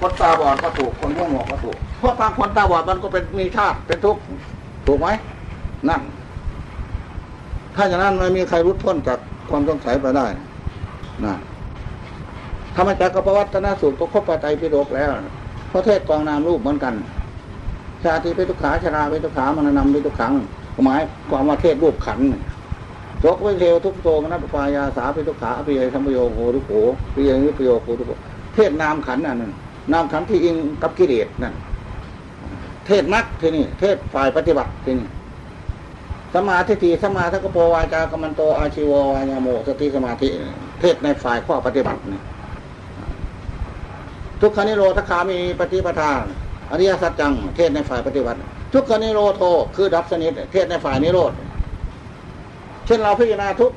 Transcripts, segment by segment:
คนตาบอดก็ถูกคนหูหนวกก็ถูกเพราะทางคนตาบอดมันก็เป็นมีชาติเป็นทุกข์ถูกไหมนั่นถ้าอย่างนั้นไม่มีใครรุดพ้นจากความสงสัยไปได้นะธรรมจักรปวัตนสูตรก็ครบปัจจัยพิโรกแล้วเพราะเทศกองนามรูปเหมือนกัน ชาติเป็นทุกขาชราเป็นทุกขามานำเป็นทุกขังหมายความว่าเทศรูปขันธ์โจกวิเทวทุกโตมนัปปายาสาเป็นทุกขาอภิยธรรมโยโหทุกโขปิยนิปโยโหทุกโขเทศนามขันนั่น นามขันที่อิงกับกิเลสนั่นเทศมักที่นี่ เทศฝ่ายปฏิบัติที่นี่สมาธิฏฐิสมาทักโปวาจากรรมันโตอาชีววายาโมสติสมาธิ เทศในฝ่ายข้อปฏิบัตินี่ทุกขนิโรธคามีปฏิปทาอริยสัจจัง เทศในฝ่ายปฏิบัติ ทุกขนิโรโทคือดับสนิทเทศในฝ่ายนิโรธเช่นเราพิจารณาทุก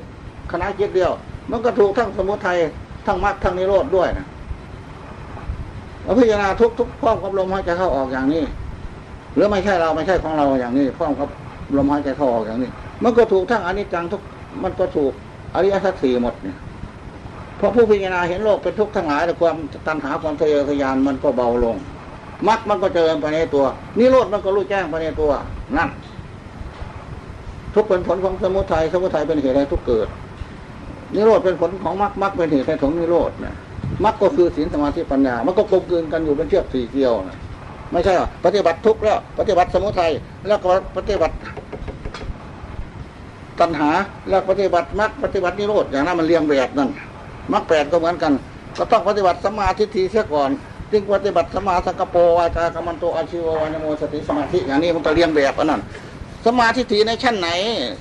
คณะจิตเดียว มันก็ถูกทั้งสมุทัยทั้งมรรคทั้งนิโรธด้วยนะ เราพิจารณาทุกทุกพร้อมกับลมหายใจเข้าออกอย่างนี้หรือไม่ใช่เราไม่ใช่ของเราอย่างนี้พร้อมกับลมหายใจเข้าออกอย่างนี้ มันก็ถูกทั้งอนิจจังทุกมันก็ถูกอริยสัจสี่หมดเนี่ยพราะผู้พิจารณาเห็นโลกเป็นทุกข์ทั้งหลายแต่ความตัณหาความทะเยอทะยานมันก็เบาลงมรรคมันก็เจริญไปในตัวนิโรธมันก็รู้แจ้งไปในตัวนั่นทุกเป็นผลของสมุทัยสมุทัยเป็นเหตุให้ทุกเกิด นิโรธเป็นผลของมรรคมรรคเป็นเหตุให้ถึงนิโรธเนะ มรรคก็คือศีลสมาธิปัญญา มันก็กลมกลืนกันอยู่เป็นเชือกสี่เกลียวนะไม่ใช่หรอปฏิบัติทุกข์แล้ว ปฏิบัติสมุทัยแล้วก็ปฏิบัติตัณหาแล้วปฏิบัติมรรคปฏิบัตินิโรธอย่างนั้นมันเรียงแบบนั่นมรรคแปดก็เหมือนกัน ก็ต้องปฏิบัติสมาทิฏฐิเสียก่อนจึงปฏิบัติสมาสังกปวาจากรรมันโตอาชีววานโมสติสมาธิอย่างนี้มันก็เรียงแบบอันนั้นสมาธิฏฐิในชั้นไหน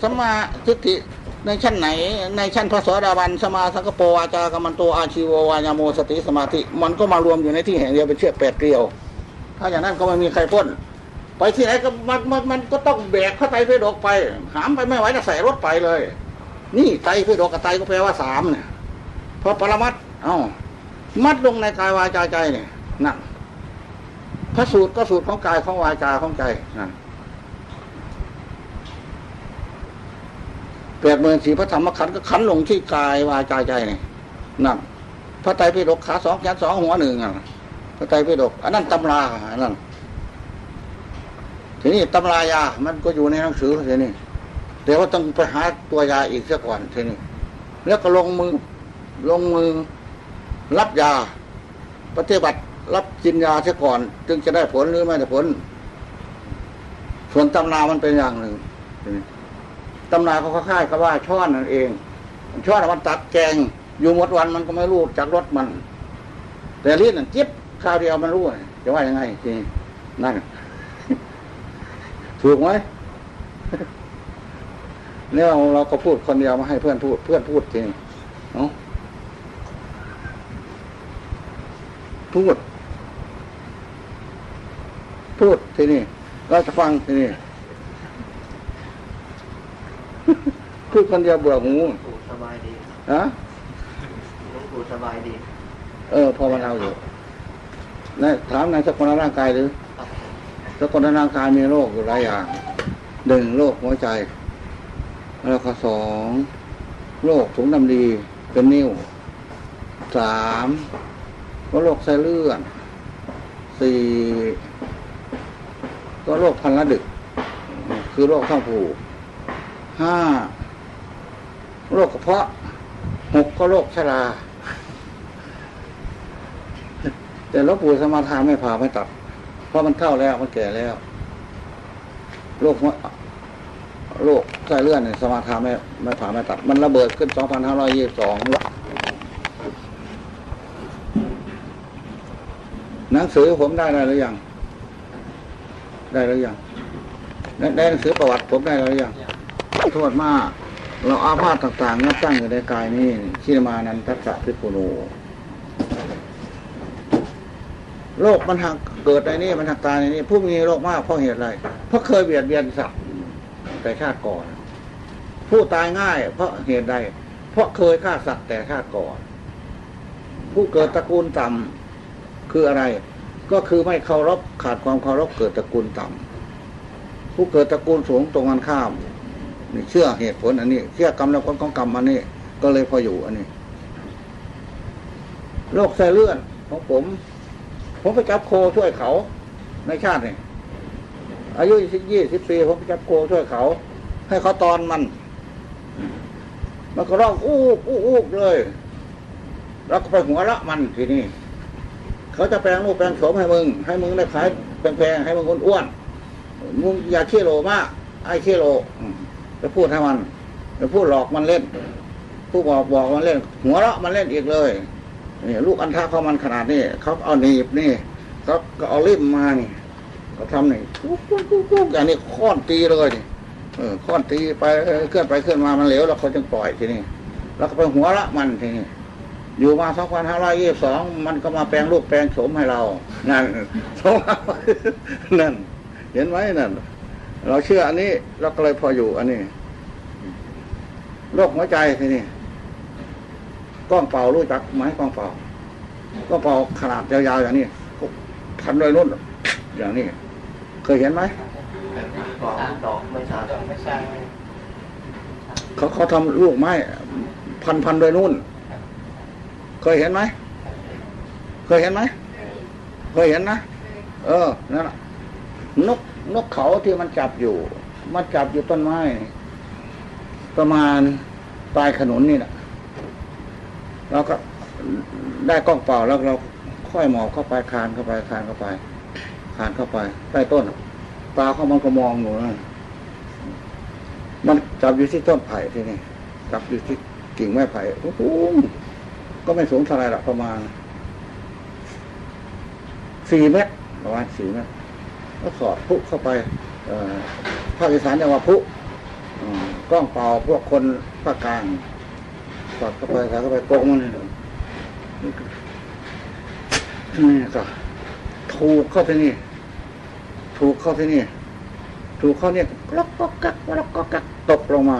สมาธิ ในชั้นไหน ในชั้นพระโสดาบันสมาสังกปรวาจากรรมันโตอาชีววานโมสติสมาธิ มันก็มารวมอยู่ในที่แห่งเดียวเป็นเชือกแปดเกลียว ถ้าอย่างนั้นก็ไม่มีใครพ้นไปที่ไหนก็มันมันมันก็ต้องแบกพระไตรปิฎกไป หามไปไม่ไหวจะใส่รถไปเลย นี่ไตรปิฎกกับไตก็แปลว่าสามเนี่ยพระปรมัตเอ้ามัดลงในกายวาจาใจเนี่ยนั่นพระสูตรก็สูตรของกายของวาจาของใจนั่น แปดหมื่นสี่พระธรรมขันธ์ก็ขันลงที่กายวาจาใจเนี่ยนั่นพระไตรปิฎกขาสองแขนสองหัวหนึ่งอะพระไตรปิฎกอันนั้นตำราอันนั้นทีนี้ตำรายา มันก็อยู่ในหนังสือทีนี้แต่ว่าต้องไปหาตัวยาอีกสักก่อนทีนี้แล้วก็ลงมือลงมือรับยา ปฏิบัติรับกินยาเสียก่อน จึงจะได้ผลหรือไม่ได้ผล ส่วนตำนามันเป็นอย่างหนึ่ง ตำนาเขาค่ายๆก็ว่าช้อนนั่นเอง ช้อนมันตักแกง อยู่หมดวันมันก็ไม่รู้จากรสมัน แต่ลิ้นจิ๊บข้าวเดียวมันรู้จะว่ายังไงทีนั่นถูกไหมเนี่ยเราก็พูดคนเดียวมาให้เพื่อนพูด เพื่อนพูดจริงเนาะพูด พูดทีนี่ เราจะฟังทีนี่ พูดคนเดียวเบื่อหูปู่สบายดีฮะหลวงปู่สบายดี เออพอมันเอาอยู่นายถามนายสกุลร่างกายหรือครับสกุลร่างกายมีโรคอยู่หลายอย่างหนึ่งโรคหัวใจ แล้วก็สองโรคถุงน้ำดีเป็นนิ่วสามก็โรคไส้เลื่อนสี่ก็โรคพันละดึก คือโรคท้องผูก ห้าโรคกระเพาะหกก็โรคชรา แต่หลวงปู่สมาทานไม่ผ่าไม่ตัด เพราะมันเท่าแล้วมันแก่แล้วโรคโรคไส้เลื่อนเนี่ยสมาทานไม่ไม่ผ่าไม่ตัด มันระเบิดขึ้น2522หนังสือผมได้แล้วหรือยัง ได้แล้วยังได้ได้หนังสือประวัติผมได้แล้วหรือยัง โทษมาก เราอาพาธต่างๆนับตั้งอยู่ในกายนี้ชินมานันทัสสะพิปุโนโรคมันหักเกิดในนี้มันหักตายในนี้ผู้มีโรคมากเพราะเหตุอะไรเพราะเคยเบียดเบียนสัตว์แต่ชาติก่อน ผู้ตายง่าย เพราะเหตุใด เพราะเคยฆ่าสัตว์แต่ชาติก่อน ผู้เกิดตระกูลต่ำคืออะไร ก็คือไม่เคารพขาดความเคารพเกิดตระกูลต่ำผู้เกิดตระกูลสูงตรงกันข้าม นี่เชื่อเหตุผลอันนี้ เชื่อกรรมแล้วผลของกรรมอันนี้ ก็เลยพออยู่อันนี้โรคไส้เลื่อนของผม ผมไปจับโคช่วยเขาในชาตินี่อายุยี่สิบสี่ผมไปจับโคช่วยเขา ให้เขาตอนมัน มันก็ร้องอู้อู้อู้เลยแล้วก็ไปหัวละมันทีนี้เขาจะแปลงรูปแปลงโฉมให้มึง ให้มึงได้ขายแพงๆให้มึงคนอ้วนมึงอย่าเชี่ยโลมากไอ้เชี่ยโล ไปพูดให้มันไปพูดหลอกมันเล่นผู้บอกบอกมันเล่น หัวเราะมันเล่นอีกเลยนี่ลูกอันท่าเขามันขนาดนี้เขาเอาหนีบนี่เขาก็เอาริมมานี่เขาทำนี่กุ๊กกุ๊กกุ๊กอย่างนี้ค้อนตีเลยนี่เออค้อนตีไปเคลื่อนไปเคลื่อนมามันเหลวแล้วเขาจึงปล่อยทีนี้แล้วก็ไปหัวละมันทีนี้อยู่มาสองพันห้าร้อยยี่สิบสองมันก็มาแปลงรูปแปลงโฉมให้เรา นั่นสองนั่นเห็นไหมนั่น เราเชื่ออันนี้เราก็เลยพออยู่อันนี้โรคหัวใจทีนี้กล้องเป่ารู้จักไหมกล้องเป่ากล้องเป่าขนาดยาวๆอย่างนี้พันด้วยรุ่นอย่างนี้ เคยเห็นไหมกองดอกไม่ชัดไม่ใช่เขาเขาทำลูกไม้พันพันด้วยนุ่น เคยเห็นไหมเคยเห็นไหมเคยเห็นนะเออนั่นน่ะนก นกเขาที่มันจับอยู่ มันจับอยู่ต้นไม้ ประมาณปลายขนุนนี่แหละเราก็ได้กล้องเปล่าแล้วเราค่อยหมอบเข้าไปคานเข้าไปคานเข้าไปคานเข้าไป ใต้ต้น ตาเขามันก็มองอยู่นะมันจับอยู่ที่ต้นไผ่ที่นี่จับอยู่ที่กิ่งไม้ไผ่โอ้โหก็ไม่สูงเท่าไหรหรอกประมาณสี่เมตรประมาณสี่เมตร ก็สอดพุเข้าไปภาคอีสานเรียกว่าพุกล้องเป่าพวกคนภาคกลางสอดเข้าไปสอดเข้าไปโกงมันนี่ก็นี่ก็ถูกเข้าไปนี่ ถูกเข้าที่นี่ ถูกเข้าเนี่ยกล็อกก็กักแล้วก็กักตกลงมา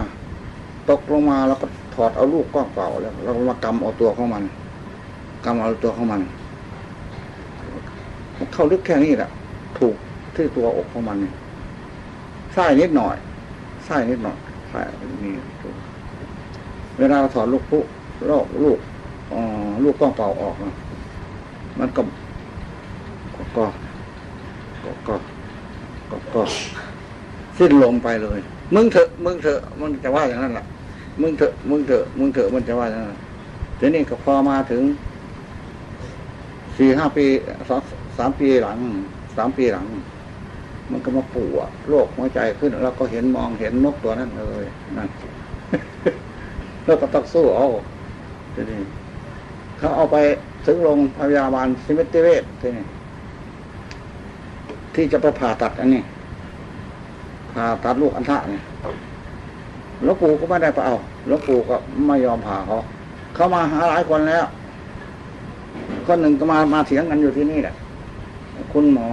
ตกลงมาแล้วก็ถอดเอาลูกกล้องเป่าแล้วเรามากำเอาตัวของมันกำเอาตัวของมันมันเข้าลึกแค่นี้แหละถูก ที่ตัวอกของมันเนี่ยไส้นิดหน่อยไส้นิดหน่อยไส้นี่เวลาเราถอดลูกพุลอกลูกอ๋อลูกกล้องเปล่าออกนะมันก็ก็ก็ก็ก็ก็สิ้นลมไปเลย มึงเถอะ มึงเถอะมันจะว่าอย่างนั้นแหละมึงเถอะมึงเถอะมึงเถอะมันจะว่าอย่างนั้นทีนี้ก็พอมาถึงสี่ห้าปีสองสามปีหลังสามปีหลัง มันก็มาปวดโรคหัวใจขึ้นแล้วก็เห็นมองเห็นนกตัวนั้นเลยนั่นแล้วก็ต้องสู้เอาทีนี้เขาเอาไปถึงโรงพยาบาลสิมิติเวชทีนี้ที่จะไปผ่าตัดอันนี้ผ่าตัดลูกอัณฑะเนี่ยหลวงปู่ก็ไม่ได้ไปเอาหลวงปู่ก็ไม่ยอมผ่าเขาเขามาหาหลายคนแล้วคนหนึ่งก็มามาเถียงกันอยู่ที่นี่แหละคุณหมอ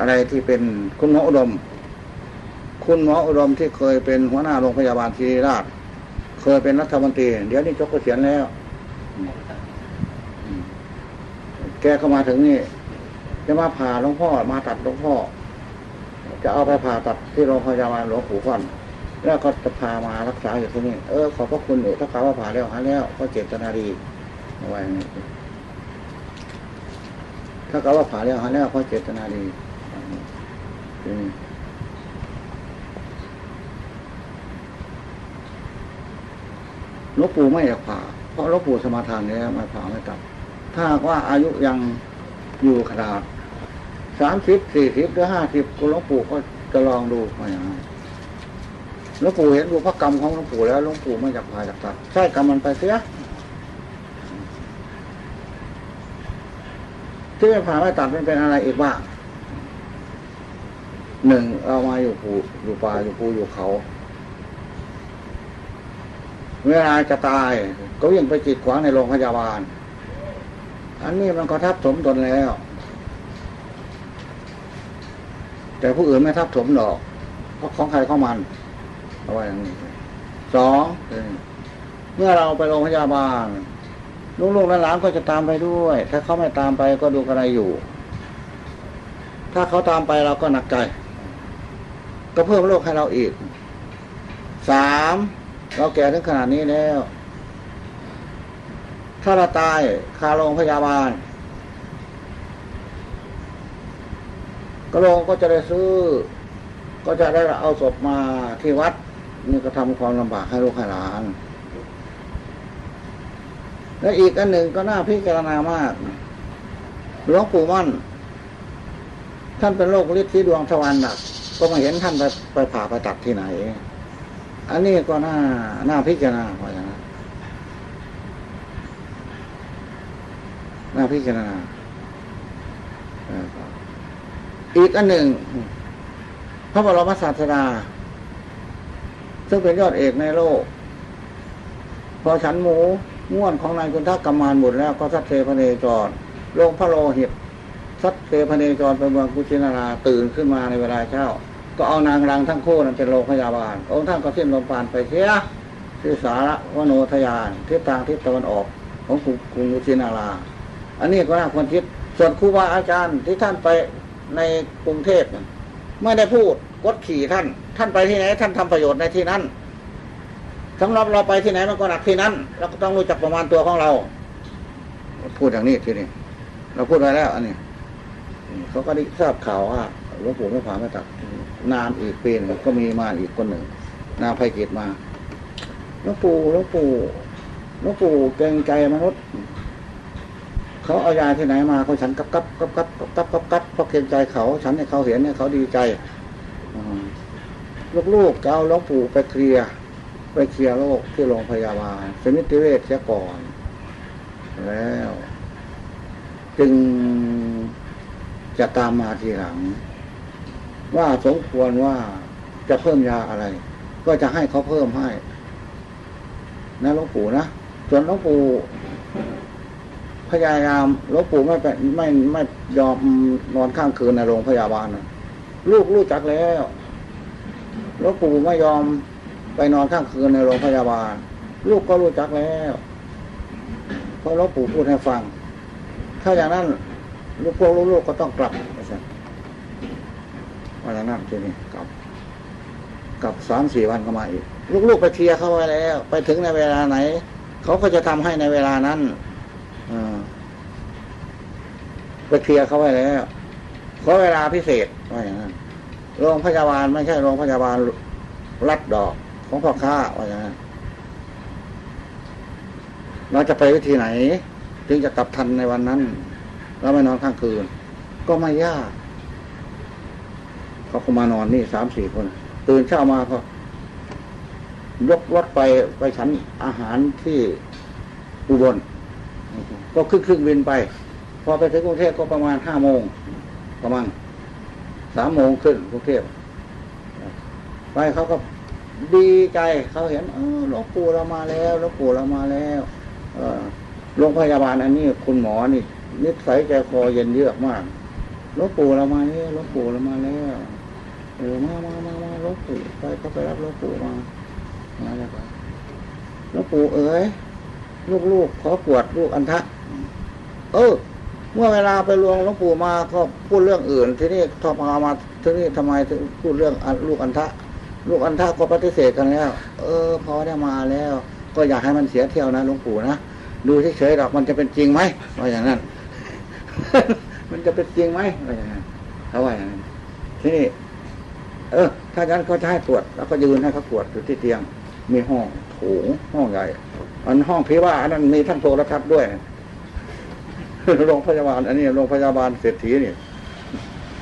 อะไรที่เป็นคุณหมออุดม คุณหมออุดมที่เคยเป็นหัวหน้าโรงพยาบาลศิริราช เคยเป็นรัฐมนตรี เดี๋ยวนี้จบเกษียณแล้ว แกเข้ามาถึงนี่ จะมาผ่าหลวงพ่อมาตัดหลวงพ่อ จะเอาไปผ่าตัดที่โรงพยาบาลหลวงปู่ฟันแล้วก็จะพามารักษาอยู่ที่นี่ เออขอบพระคุณอยู่ถ้าเขาว่าผ่าแล้วหาแล้วก็เจตนาดีเอาไว้ถ้าเขาว่าผ่าแล้วหาแล้วก็เจตนาดี ลวงปู่ไม่อยากผ่า เพราะหลวงปู่สมาทานแล้วม่ผ่าไม่กลับ ถ้าว่าอายุยังอยู่ขนาดสามสิบสี่สิบหรือห้าสิบหลวงปู่ก็จะลองดูมาอย่างนั้นหลวงปู่เห็นบุพกรรมของหลวงปู่แล้วหลวงปู่ไม่อยากพาจากตัดใช่กรรมมันไปเสียที่ไม่ผ่าไม่ตัดมันเป็นอะไรอีกบ้าง หนึ่งเอามาอยู่ภูอยู่ป่าอยู่ภูอยู่เขา เวลาจะตาย ก็วิ่งไปจิตขวางในโรงพยาบาล อันนี้มันก็ทับถมตนแล้ว แต่ผู้อื่นไม่ทับถมดอกเพราะของใครของมันเอาไว้อย่างนี้สองเมื่อเราไปโรงพยาบาลลูกๆหลานก็จะตามไปด้วย ถ้าเขาไม่ตามไปก็ดูอะไรอยู่ ถ้าเขาตามไปเราก็หนักใจ ก็เพิ่มโรคให้เราอีกสามเราแก่ถึงขนาดนี้แล้ว ถ้าเราตายคาโรงพยาบาลก็โรงก็จะได้ซื้อ ก็จะได้เอาศพมาที่วัด นี่ก็ทำความลำบากให้ลูกให้หลาน และอีกอันหนึ่งก็น่าพิจารณามากหลวงปู่มั่น ท่านเป็นโรคฤทธิ์ที่ดวงทวารหนัก ก็มาเห็นท่านไปไปผ่าไปตัดที่ไหน อันนี้ก็น่าน่าพิจารณาเพราะอย่างนั้นน่าพิจารณาอีกอันหนึ่ง พระบรมศาสดาซึ่งเป็นยอดเอกในโลก พอฉันหมูง่วนของนายคุณทักกรรมานบุตรแล้วก็สัตเทพเนจรลงพระโลหิตสัตเทพเนจรไปเมืองกุชินาราตื่นขึ้นมาในเวลาเช้า ก็เอานางรังทั้งคู่นั้นเป็นโรงพยาบาลองค์ท่านก็สิ้นลมปราณไปเสียที่สาระวโนทยานทิศทางทิศตะวันออกของกรุงกรุงจินารา อันนี้ก็น่าควรคิดส่วนครูบาอาจารย์ที่ท่านไปในกรุงเทพไม่ได้พูดกดขี่ท่าน ท่านไปที่ไหน ท่านทำประโยชน์ในที่นั้นสำหรับเราไปที่ไหนมันก็หนักที่นั้น เราก็ต้องรู้จักประมาณตัวของเรา พูดอย่างนี้ทีนี้เราพูดไว้แล้ว อันนี้เขาก็ได้ทราบข่าวว่าหลวงปู่ไม่ผ่าไม่ตัด นานอีกปีหนึ่งก็มีมาอีกคนหนึ่ง นาภัยเกตมาลวงปู่ลวงปู่ลวงปู่เกรงใจมนุษย์เขาเอายาที่ไหนมาเขาฉันกับกับกับกับกับกับกับเพราะเกรงใจเขาฉันให้เขาเห็นเนี่ยเขาดีใจลูกๆจะเอาลวงปู่ไปเคลียร์ไปเคลียร์โรคที่โรงพยาบาลสมิติเวชเสียก่อน แล้ว จึงจะตามมาทีหลัง ว่าสมควรว่าจะเพิ่มยาอะไร ก็จะให้เขาเพิ่มให้ นะหลวงปู่นะส่วนหลวงปู่พยายามหลวงปู่ไม่ไปไม่ไม่ยอมนอนข้างคืนในโรงพยาบาลนะลูกรู้จักแล้วหลวงปู่ไม่ยอมไปนอนข้างคืนในโรงพยาบาล ลูกก็รู้จักแล้วเพราะหลวงปู่พูดให้ฟัง ถ้าอย่างนั้นลูกพวกลูกๆก็ต้องกลับ วันว่าอย่างนั้นทีนี้กลับกลับสามสี่วันก็มาอีก ลูกๆไปเคลียร์เขาไว้แล้ว ไปถึงในเวลาไหน เขาก็จะทำให้ในเวลานั้นอไปเคลียร์เขาไว้แล้วขอเวลาพิเศษว่าอย่างนั้นโรงพยาบาลไม่ใช่โรงพยาบาลรัดดอกของพ่อค้าว่าอย่างนั้นเราจะไปวิธีไหน ถึงจะกลับทันในวันนั้น เราไม่นอนข้างคืน ก็ไม่ยาก เขาก็มานอนนี่สามสี่คน ตื่นเช้ามาก็ยกรถไปไปฉันอาหารที่อุบล ก็ขึ้นเครื่องบินไป พอไปถึงกรุงเทพก็ประมาณห้าโมงประมาณสามโมงขึ้นกรุงเทพไปเขาก็ดีใจเขาเห็นเออหลวงปู่เรามาแล้วหลวงปู่เรามาแล้วเอโรงพยาบาลอันนี้คุณหมอนี่นิสัยใจคอเย็นเยือกมากหลวงปู่เรามาแล้วหลวงปู่เรามาแล้ว เออมามามามาลวงปู่ไปเขาไปรับลวงปู่มามาแล้วก็ลวงปู่เอ๋ยลูกๆขอปวดลูกอันทะ เออ เมื่อเวลาไปลวงหลวงปู่มาก็พูดเรื่องอื่น ที่นี้ทอพามาที่นี้ทำไมถึงพูดเรื่องลูกอันทะ ลูกอันทะก็ปฏิเสธกันแล้ว เออ พอได้มาแล้ว ก็อยากให้มันเสียเที่ยวนะหลวงปู่นะดูเฉยๆหรอกมันจะเป็นจริงไหมว่าอย่างนั้น มันจะเป็นจริงไหมว่าอย่างนั้นเขาว่าอย่างนั้นที่นี้ เออ ถ้าอย่างนั้นก็จะให้ตรวจแล้วก็ยืนให้เขาตรวจอยู่ที่เตียง มีห้องโถงห้องใหญ่อันห้องพิว่าอันนั้นมีท่านโทรทัศน์ด้วยโรงพยาบาล อันนี้โรงพยาบาลเศรษฐีนี่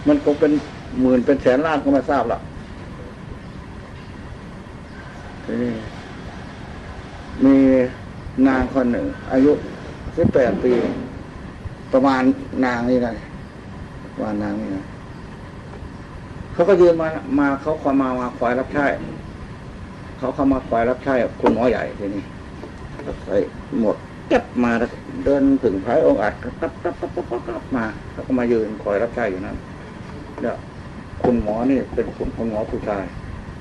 มันคงเป็นหมื่นเป็นแสนล้านก็ไม่ทราบละทีนี้มีนางคนหนึ่ง อายุสิบแปดปี ประมาณนางนี่นะประมาณนางนี่นะ เขาก็ยืนมามาเขาคอยมามาคอยรับใช้เขาเข้ามาคอยรับใช้คุณหมอใหญ่ทีนี้ใส่หมดเก็บมาเดินถึงพระองค์อัดกับกับกับกับกับกับมาแล้วก็มายืนคอยรับใช้อยู่นั้นเนี่ยคุณหมอนี่เป็นคุณคุณหมอผู้ชาย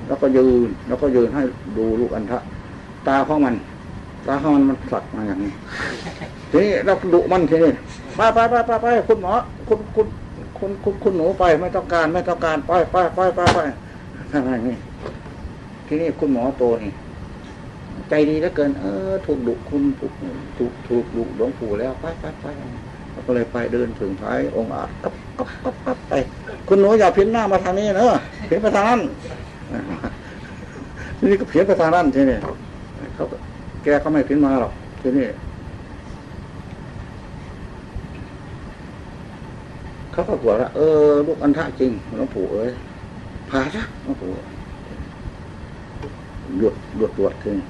แล้วก็ยืนแล้วก็ยืนให้ดูลูกอันทะ ตาของมัน ตาของมันมันสักมาอย่างนี้ทีนี้เราดุมันทีนี้ไปไปไปไปไปคุณหมอคุณคุณ คุณคุณคุณหนูไปไม่ต้องการไม่ต้องการไปไปไปไปไปอะไรนี่ทีนี้คุณหมอโตนี่ ใจดีเหลือเกิน เออ ถูกดุคุณถูกถูกถูกดุหลวงปู่แล้วไปไปไปก็เลยไปเดินถึงท้ายองค์อาจกับกับกับกับไป คุณหนูอย่าพินหน้ามาทางนี้เนอะพินไปทางนั้นทีนี้ก็เพี้ยนไปทางนั้นทีนี้เขาแกก็ไม่พินมาหรอกทีนี้ เขาก็กลัวละเออลูกอันทะจริงหลวงปู่เอ้ยพาซะหลวงปู่หยุดหยุดตรวจทีนี้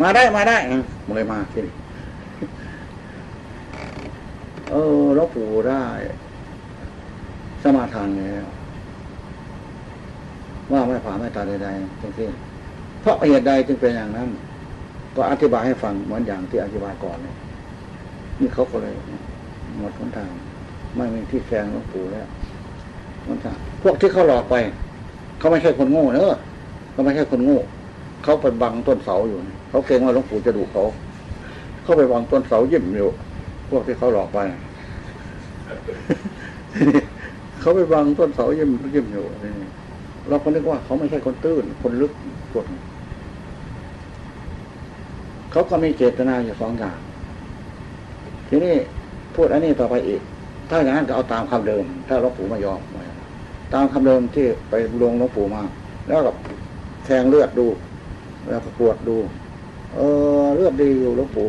มาได้มาได้มาเลยมาทีนี้เออหลวงปู่ได้ สมาทานแล้วว่าไม่ผ่าไม่ตาใดๆทั้งสิ้นเพราะเหตุใดจึงเป็นอย่างนั้น ก็อธิบายให้ฟังเหมือนอย่างที่อธิบายก่อนเนี่ยนี่เขาก็เลยหมดหนทาง ไม่มีที่แซงหลวงปู่แล้วหนทางพวกที่เขาหลอกไป เขาไม่ใช่คนโง่เนอะเขาไม่ใช่คนโง่เขาไปบังต้นเสาอยู่เขาเกรงว่าหลวงปู่จะดุเขา เขาไปบังต้นเสายิ้มอยู่ พวกที่เขาหลอกไป เขาไปบังต้นเสายิ้มยิ้มอยู่เราก็นึกว่าเขาไม่ใช่คนตื้น คนลึกกนี้เขาก็มีเจตนาอยู่สองอย่าง ทีนี้พูดอันนี้ต่อไปอีก ถ้าอย่างนั้นก็เอาตามคำเดิม ถ้าหลวงปู่ไม่ยอมตามคำเดิมที่ไปลงหลวงปู่มา แล้วก็แทงเลือดดู แล้วก็ปวดดู เออเลือดดีอยู่หลวงปู่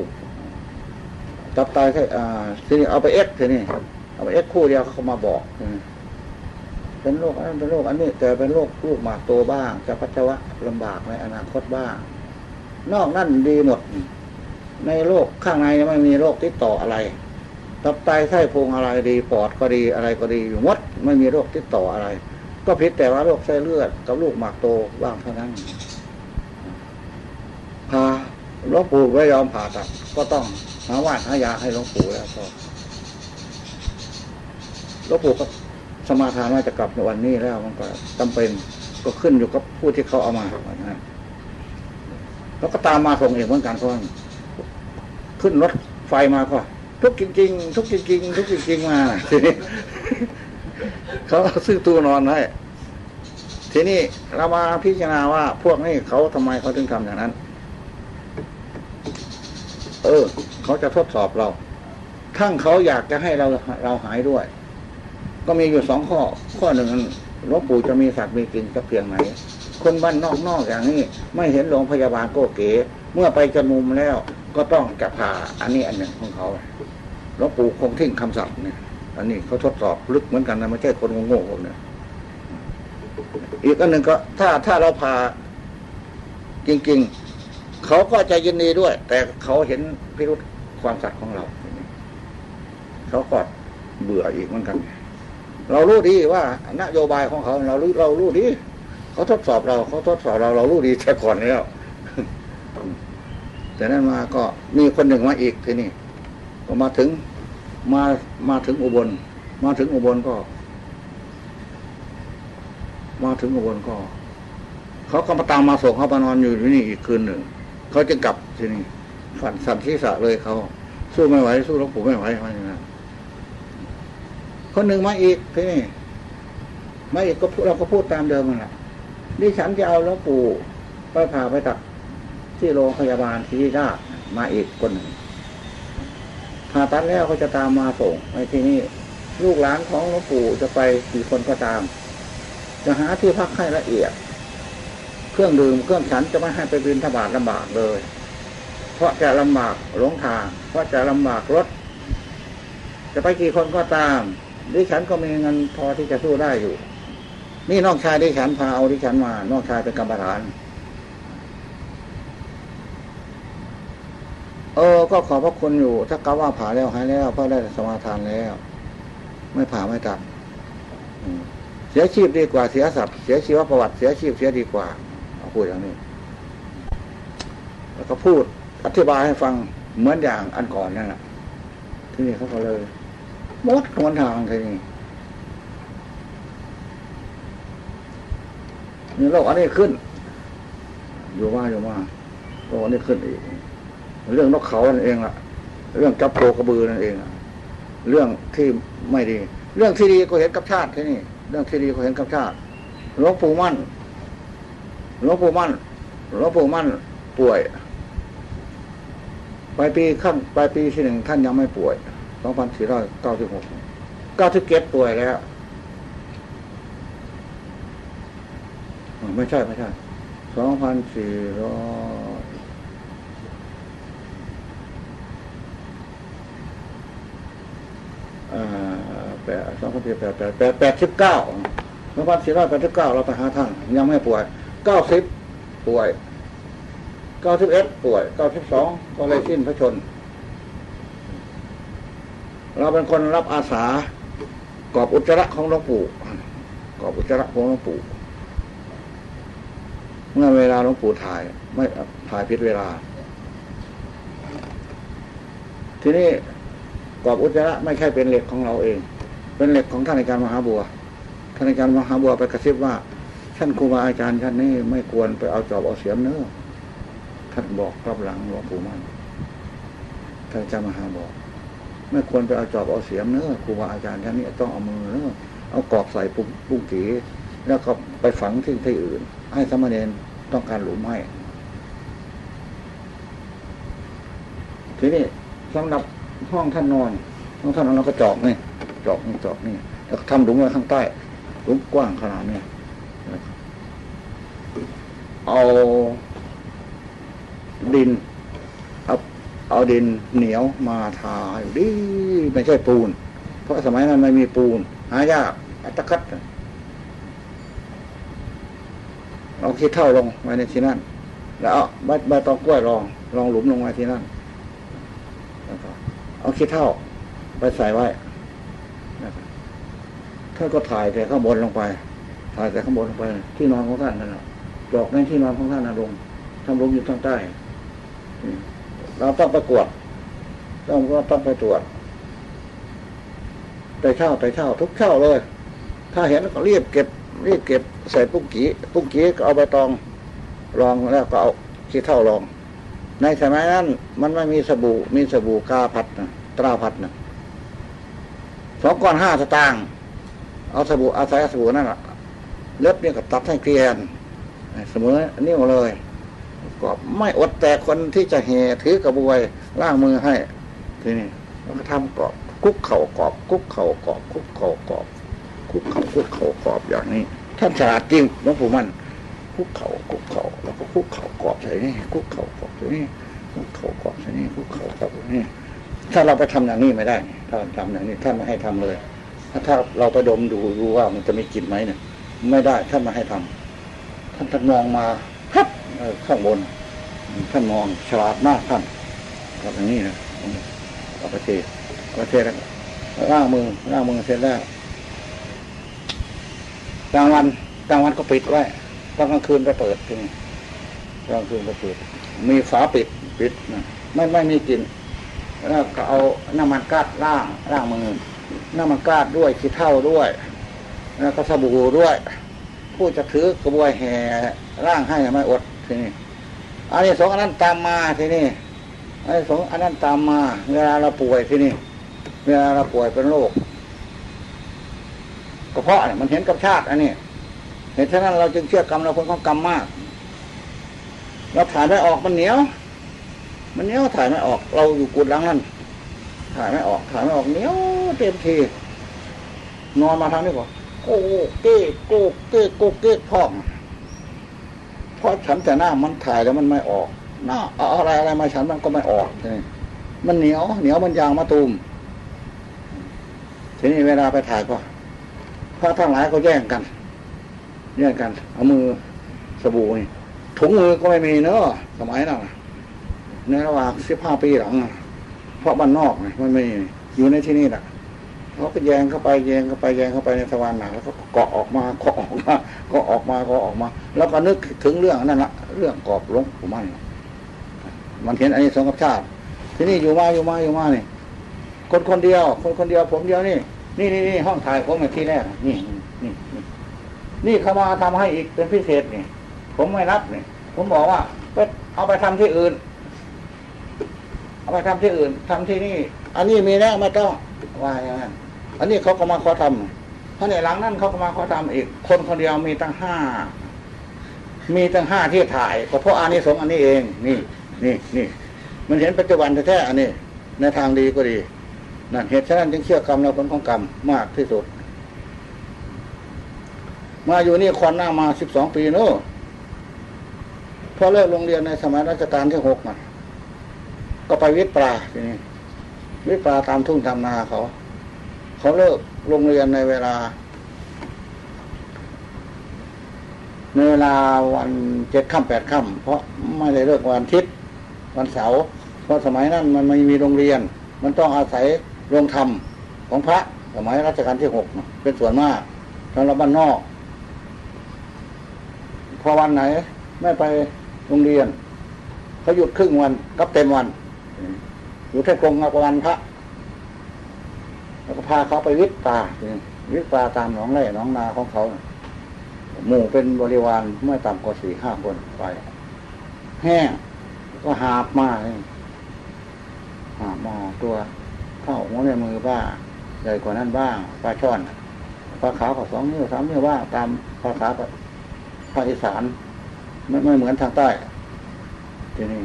จับตายแค่อ่าทีนี้เอาไปเอ็กทีนี้เอาไปเอ็กคู่เดียวเขามาบอกเป็นโรคอันนั้นเป็นโรคอันนี้ แต่เป็นโรคลูกหมากโตบ้างจะปัสสาวะลำบากในอนาคตบ้าง นอกนั่นดีหมด ในโรคข้างในไม่มีโรคติดต่ออะไร ตับไตไส้พุงอะไรดีปอดก็ดีอะไรก็ดีอยู่หมดไม่มีโรคติดต่ออะไร ก็ผิดแต่ว่าโรคไส้เลือดกับลูกหมากโตบ้างเท่านั้นพาหลวงปู่ไม่ยอมผ่าตัด ก็ต้องหาว่านหายาให้หลวงปู่แล้วก็หลวงปู่ก็สมาทานว่าจะกลับในวันนี้แล้วมันก็จำเป็นก็ขึ้นอยู่กับผู้ที่เขาเอามาว่าอย่างนั้นแล้วก็ตามมาส่งเองเหมือนกันเพราะขึ้นรถไฟมาก็ ทุกจริงๆทุกจริงๆทุกจริงๆมาทีนี้เขาซื้อตัวนอนให้ทีนี้เรามาพิจารณาว่าพวกนี้เขาทำไมเขาถึงทำอย่างนั้น เออ เขาจะทดสอบเรา ทั้งเขาอยากจะให้เราเราหายด้วย ก็มีอยู่สองข้อ ข้อหนึ่งหลวงปู่จะมีสัตว์มีกินจะเพียงไหน คนบ้านนอกนออย่างนี้ ไม่เห็นโรงพยาบาลโกเก๋ เมื่อไปจมุมแล้ว ก็ต้องจะผ่าอันนี้อันหนึ่งของเขาหลวงปู่คงทิ้งคำสัตย์เนี่ยอันนี้เขาทดสอบลึกเหมือนกันนะไม่ใช่คนโง่ๆพวกเนี่ยอีกอันหนึ่งก็ ถ้าถ้าเราผ่าจริง ๆ เขาก็จะยินดีด้วย แต่เขาเห็นพิรุษความสัตย์ของเราเขาก็เบื่ออีกเหมือนกัน เรารู้ดีว่านโยบายของเขาเรารู้เรารู้ดีเขาทดสอบเราเขาทดสอบเราเรารู้ดีแต่ก่อนแล้ว แต่นั้นมาก็มีคนหนึ่งมาอีกทีนี้ก็มาถึงมามาถึงอุบล มาถึงอุบลก็ มาถึงอุบลก็ เขาก็มาตามมาส่งเขามานอนอยู่ที่นี่อีกคืนหนึ่งเขาจะกลับทีนี้ฝันสันที่สะเลยเขาสู้ไม่ไหวสู้หลวงปู่ไม่ไหวว่าอย่างนั้นคนหนึ่งมาอีกทีนี้มาอีกก็พูดเราก็พูดตามเดิมนั่นแหละนี่ฉันจะเอาหลวงปู่ไปผ่าไปตัด ที่โรงพยาบาลที่ราชมาอีกคนหนึ่งผ่าตัดแล้วเขาจะตามมาส่งในที่นี่ลูกหลานของหลวงปู่จะไปกี่คนก็ตาม จะหาที่พักให้ละเอียด เครื่องดื่มเครื่องฉันจะไม่ให้ไปบินทบาทลำบากเลย เพราะจะลำบากหลงทาง เพราะจะลำบากรถ จะไปกี่คนก็ตาม ดิฉันก็มีเงินพอที่จะสู้ได้อยู่ นี่น้องชายดิฉันพาเอาดิฉันมา น้องชายเป็นกรรมฐาน เออ ก็ขอบพระคุณอยู่ ถ้ากะว่าผ่าแล้วหายแล้วเพราะได้สมาทานแล้ว ไม่ผ่าไม่ตัดเสียชีพดีกว่าเสียสัตว์เสียชีวประวัติเสียชีพเสียดีกว่าเอาพูดอย่างนี้แล้วก็พูดอธิบายให้ฟังเหมือนอย่างอันก่อนนั่นแหละที่นี่เขาก็เลยมดขวนทางทีนี้นี่โลกอันนี้ขึ้น อยู่ว่าอยู่ว่าโลกอันนี้ขึ้นอีก เรื่องนกเขานั่นเองล่ะ เรื่องจับโคกระบือนั่นเองล่ะเรื่องที่ไม่ดี เรื่องที่ดีก็เห็นกับชาติที่นี่ เรื่องที่ดีก็เห็นกับชาติหลวงปู่มั่นหลวงปู่มั่นหลวงปู่มั่นป่วยปลายปีขั้นปลายปีที่หนึ่งท่านยังไม่ป่วยสองพันสี่ร้อยเก้าสิบหกเก้าสิบเก็ดป่วยแล้วไม่ใช่ไม่ใช่สองพันสี่ร้อย แปดสองพันสี่แปดแปดแปดแปดสิบเก้าสองพันสี่ร้อยแปดสิบเก้าเราไปหาท่านยังไม่ป่วยเก้าสิบป่วยเก้าสิบเอ็ดป่วยเก้าสิบสองก็เลยสิ้นพระชน เราเป็นคนรับอาสากอบอุจจาระของหลวงปู่กอบอุจจาระของหลวงปู่เมื่อเวลาหลวงปู่ถ่าย ไม่ถ่ายผิดเวลา ทีนี้ กอบอุจจาระไม่ใช่เป็นเหล็กของเราเอง เป็นเหล็กของท่านในการย์มหาบัว ท่านในการย์มหาบัวไปกระซิบว่าท่านครูบาอาจารย์ท่านนี้ไม่ควรไปเอาจอบเอาเสียมเนื้อท่านบอกรับหลังหลวงปู่มั่นท่านอาจารย์มหาบอก ไม่ควรไปเอาจอบเอาเสียมเนื้อครูบาอาจารย์ท่านนี้ต้องเอามือเนื้อเอากรอกใส่ปุ้งปุ้งกีแล้วก็ไปฝังที่ที่อื่น ให้สามเณรต้องการหลุมให้ทีนี้สำหรับ ห้องท่านนอนห้องท่านนอนเราก็จอกนี่จอกนี่จอกนี่แล้วทำหลุมไว้ข้างใต้หลุมกว้างขนาดนี้เอาดินเอาเอาดินเหนียวมาทาอยู่ดีไม่ใช่ปูน เพราะสมัยนั้นไม่มีปูน หายากอัตคัดเอาขี้เท่าลงไว้ในที่นั่น แล้วเอาใบใบตองกล้วยรองรองหลุมลงไว้ที่นั่น เอาขี้เท่า ไปใส่ไว้ท่านก็ถ่ายแต่ข้างบนลงไป ถ่ายแต่ข้างบนลงไป ที่นอนของท่านนั่นแหละดอกในที่นอนของท่านนะลงทำลงอยู่ทางใต้เราต้องไปกวด ต้องก็ต้องไปตรวจแต่เช่าแต่เช่าทุกเช่าเลย ถ้าเห็นก็รีบเก็บ รีบเก็บใส่ปุ้งกี้ปุ้งกี้ก็เอาใบตองรองแล้วก็เอาขี้เท่ารอง ในสมัยนั้น มันไม่มีสบู่มีสบู่กาพัดนะตราพัดนะสองก้อนห้าสตางค์เอาสบู่อาศัยสบู่นั่นแหละเล็บเนี่ยก็ตัดให้เกลียนเสมอนิ้วเลยก็ไม่อดแต่คนที่จะแห่ถือกระบวยล่างมือให้ทีนี้แล้วก็ทำกรอบคุกเข่ากรอบ คุกเข่ากรอบ คุกเข่ากรอบ คุกเข่าคุกเข่ากรอบอย่างนี้ ท่านฉลาดจริงหลวงปู่มัน คุกเข่าคุกเข่าแล้วก็คุกเข่ากรอบใส่นี่คุกเข่ากรอบใส่นี่คุกเข่ากรอบใส่นี่คุกเข่ากรอบใส่นี่ถ้าเราไปทำอย่างนี้ไม่ได้ ถ้าทำอย่างนี้ท่านไม่ให้ทำเลย ถ้าเราไปดมดูดูว่ามันจะมีกลิ่นไหมเนี่ย ไม่ได้ท่านม่ให้ทำท่านท่านมองมาฮับข้างบน ท่านมองฉลาดมากท่านก็อย่างนี้นะเอาไปเทเอาไปเทแล้วล่างมือล่างมือเสร็จแล้วกลางวันกลางวันก็ปิดไว้ อนกลางคืนไปเปิดทีนี้กลางคืนไปเปิด มีฝาปิดปิดนะไม่ไม่มีกลิ่นแล้วก็เอาน้ำมันกาดล่างล่างมือน้ำมันกาดด้วยขี้เท่าด้วย แล้วก็สบู่ด้วย ผู้จะถือกระบวยแห่ร่างให้ไม่อดทีนี้อันนี้สองอันนั้นตามมาทีนี้อันนี้สองอันนั้นตามมา เวลาเราป่วยทีนี้เวลาเราป่วยเป็นโรคกระเพาะเนี่ยมันเห็นกับชาติอันนี้ เหตุฉะนั้นเราจึงเชื่อกรรมเราคนของกรรมมากเราถ่ายไม่ออกมันเหนียว มันเหนียวถ่ายไม่ออก เราอยู่กุดหลังนั่นถ่ายไม่ออกถ่ายไม่ออกเหนียวเต็มทีนอนมาทางนี้ก่อนโก้เก้โก้เก้โก้เก้พองเพราะฉันแต่หน้ามันถ่ายแล้วมันไม่ออกหน้าเอาอะไรอะไรมาฉันมันก็ไม่ออกทีนี้มันเหนียวเหนียวมันยางมาตูมทีนี้เวลาไปถ่ายก็พระทั้งหลายก็แย่งกัน แย่งกัน เอามือสบู่นี่ถุงมือก็ไม่มีเนอะสมัยนั้นในระหว่างสิบห้าปีหลังเพราะบ้านนอกมันไม่อยู่ในที่นี่แหละเขาก็แยงเข้าไปแยงเข้าไปแยงเข้าไปในสวรรค์หนักแล้วก็เกาะออกมาเกาะออกมาก็ออกมาก็ออกมา แล้วก็นึกถึงเรื่องนั่นละเรื่องกรอบหลวงปู่มันมันเห็นอันนี้สองกับชาติ ที่นี่อยู่มาอยู่มาอยู่มานี่คนคนเดียว คนคนเดียวผมเดียวนี่ นี่นี่ห้องถ่ายผมที่แรกนี่นี่นี่ นี่เขามาทำให้อีกเป็นพิเศษนี่ผมไม่รับนี่ผมบอกว่าไปเอาไปทำที่อื่น เอาไปทำที่อื่นทำที่นี่ อันนี้มีแล้วไม่ต้องว่าอย่างนั้นอันนี้เขาก็มาขอทำเพราะในหลังนั้นเขาก็มาขอทำอีก คนคนเดียวมีตั้งห้ามีตั้งห้าที่ถ่ายก็เพราะอานิสงส์อันนี้เอง นี่ นี่นี่มันเห็นปัจจุบันแท้ๆอันนี้ในทางดีก็ดีนั่นเหตุฉะนั้นจึงเชื่อกรรมและผลของกรรมมากที่สุด มาอยู่นี่ควันหน้ามาสิบสองปีเนอะพอเลิกโรงเรียนในสมัยรัชกาลที่หกน่ะก็ไปวิทย์ปลาทีนี้วิทย์ปลาตามทุ่งทำนาเขา เขาเลิกโรงเรียนในเวลาในเวลาวันเจ็ดค่ำแปดค่ำเพราะไม่ได้เลิกวันอาทิตย์วันเสาร์เพราะสมัยนั้นมันไม่มีโรงเรียน มันต้องอาศัยโรงธรรมของพระสมัยรัชกาลที่หกเป็นส่วนมากสำหรับบ้านนอก พอวันไหน ไม่ไปโรงเรียนเขาหยุดครึ่งวันกับเต็มวัน อยู่แค่กรงประวันพระ แล้วก็พาเขาไปวิทปลาวิทปลาตามหนองไร่หนองนาของเขาหมู่เป็นบริวารเมื่อต่ำกว่าสี่ห้าคนไป แห้งก็หาบมาหาบมาตัวเท่าหัวในมือบ้าใหญ่กว่านั้นบ้างปลาช่อนปลาขาวกับสองนิ้วสามนิ้วบ้างตามปลาขาว ภาคอีสานไม่ไม่เหมือนทางใต้ทีนี้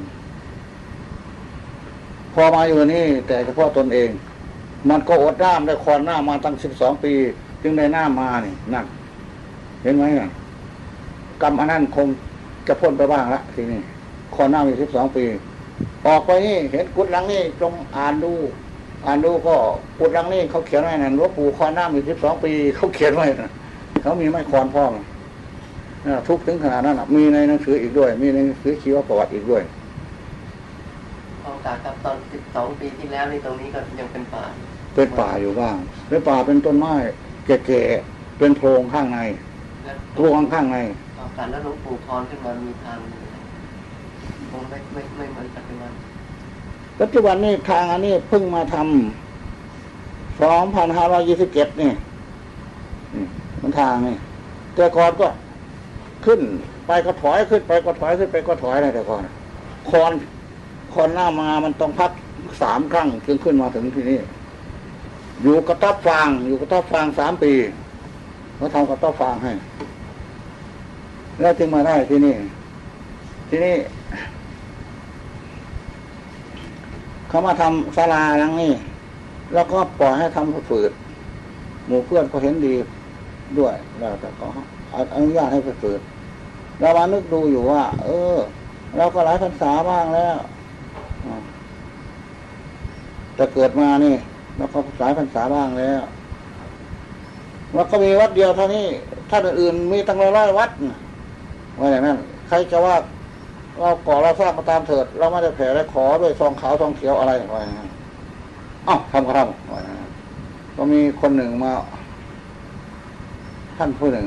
พอมาอยู่นี่ แต่เฉพาะตนเอง มันก็อดน้ำได้คอนหน้ามาตั้งสิบสองปี จึงได้หน้ามานี่นั่นเห็นไหมน่ะกรรมอันนั้นคงจะพ้นไปบ้างละทีนี้คอนหน้ามีสิบสองปี ออกไปนี่เห็นกุดหลังนี่จงอ่านดู อ่านดูก็กุดหลังนี่เขาเขียนไว้นั่นหลวงปู่คอนหน้ามีสิบสองปี เขาเขียนไว้นะเขามีไม้คอนพ่อม ทุกถึงขนาดนั้นน่ะมีในหนังสืออีกด้วย มีในหนังสือชีวประวัติอีกด้วยโอกาสครับตอนสิบสองปีที่แล้วนี่ตรงนี้ก็ยังเป็นป่า เป็นป่าอยู่บ้างเป็นป่าเป็นต้นไม้แก่ๆเป็นโพรงข้างในแล้วรวงข้างในโอกาสแล้วหลวงปู่พรขึ้นมามีทางคงไม่ไม่ไม่เหมือนปัจจุบันปัจจุบันนี้ทางอันนี้เพิ่งมาทำสองพันห้าร้อยี่สิบเจ็ดนี่นี่มันทางนี่แต่ก่อนก็ ขึ้น ไปก็ถอยขึ้นไปก็ถอยขึ้นไปก็ถอยอะไรแต่ก่อนคอนคอนหน้ามามันต้องพักสามครั้งจึงขึ้นมาถึงที่นี่ อยู่กระต๊อบฟาง อยู่กระต๊อบฟางสามปีเขาทำกระต๊อบฟางให้ แล้วจึงมาได้ที่นี่ ที่นี่เขามาทำศาลาหลังนี้ แล้วก็ปล่อยให้ทำฝืดหมู่เพื่อนก็เห็นดีด้วยแล้วแต่ก็ อนุญาตให้ไปฝืดเรามานึกดูอยู่ว่า เออ เราก็หลายพรรษาบ้างแล้วอ่าแต่เกิดมานี่เราก็หลายพรรษาบ้างแล้วแล้วก็มีวัดเดียวเท่านี้ถ้านอื่นมีตั้งร้อยวัดว่าอย่างนั้นใครจะว่า เราก่อเราสร้างมาตามเถิด เราไม่ได้แผ่และขอด้วยซองขาวซองเขียวอะไรไว้นะอ้าวทำก็ทำก็มีคนหนึ่งมา ท่านผู้หนึ่ง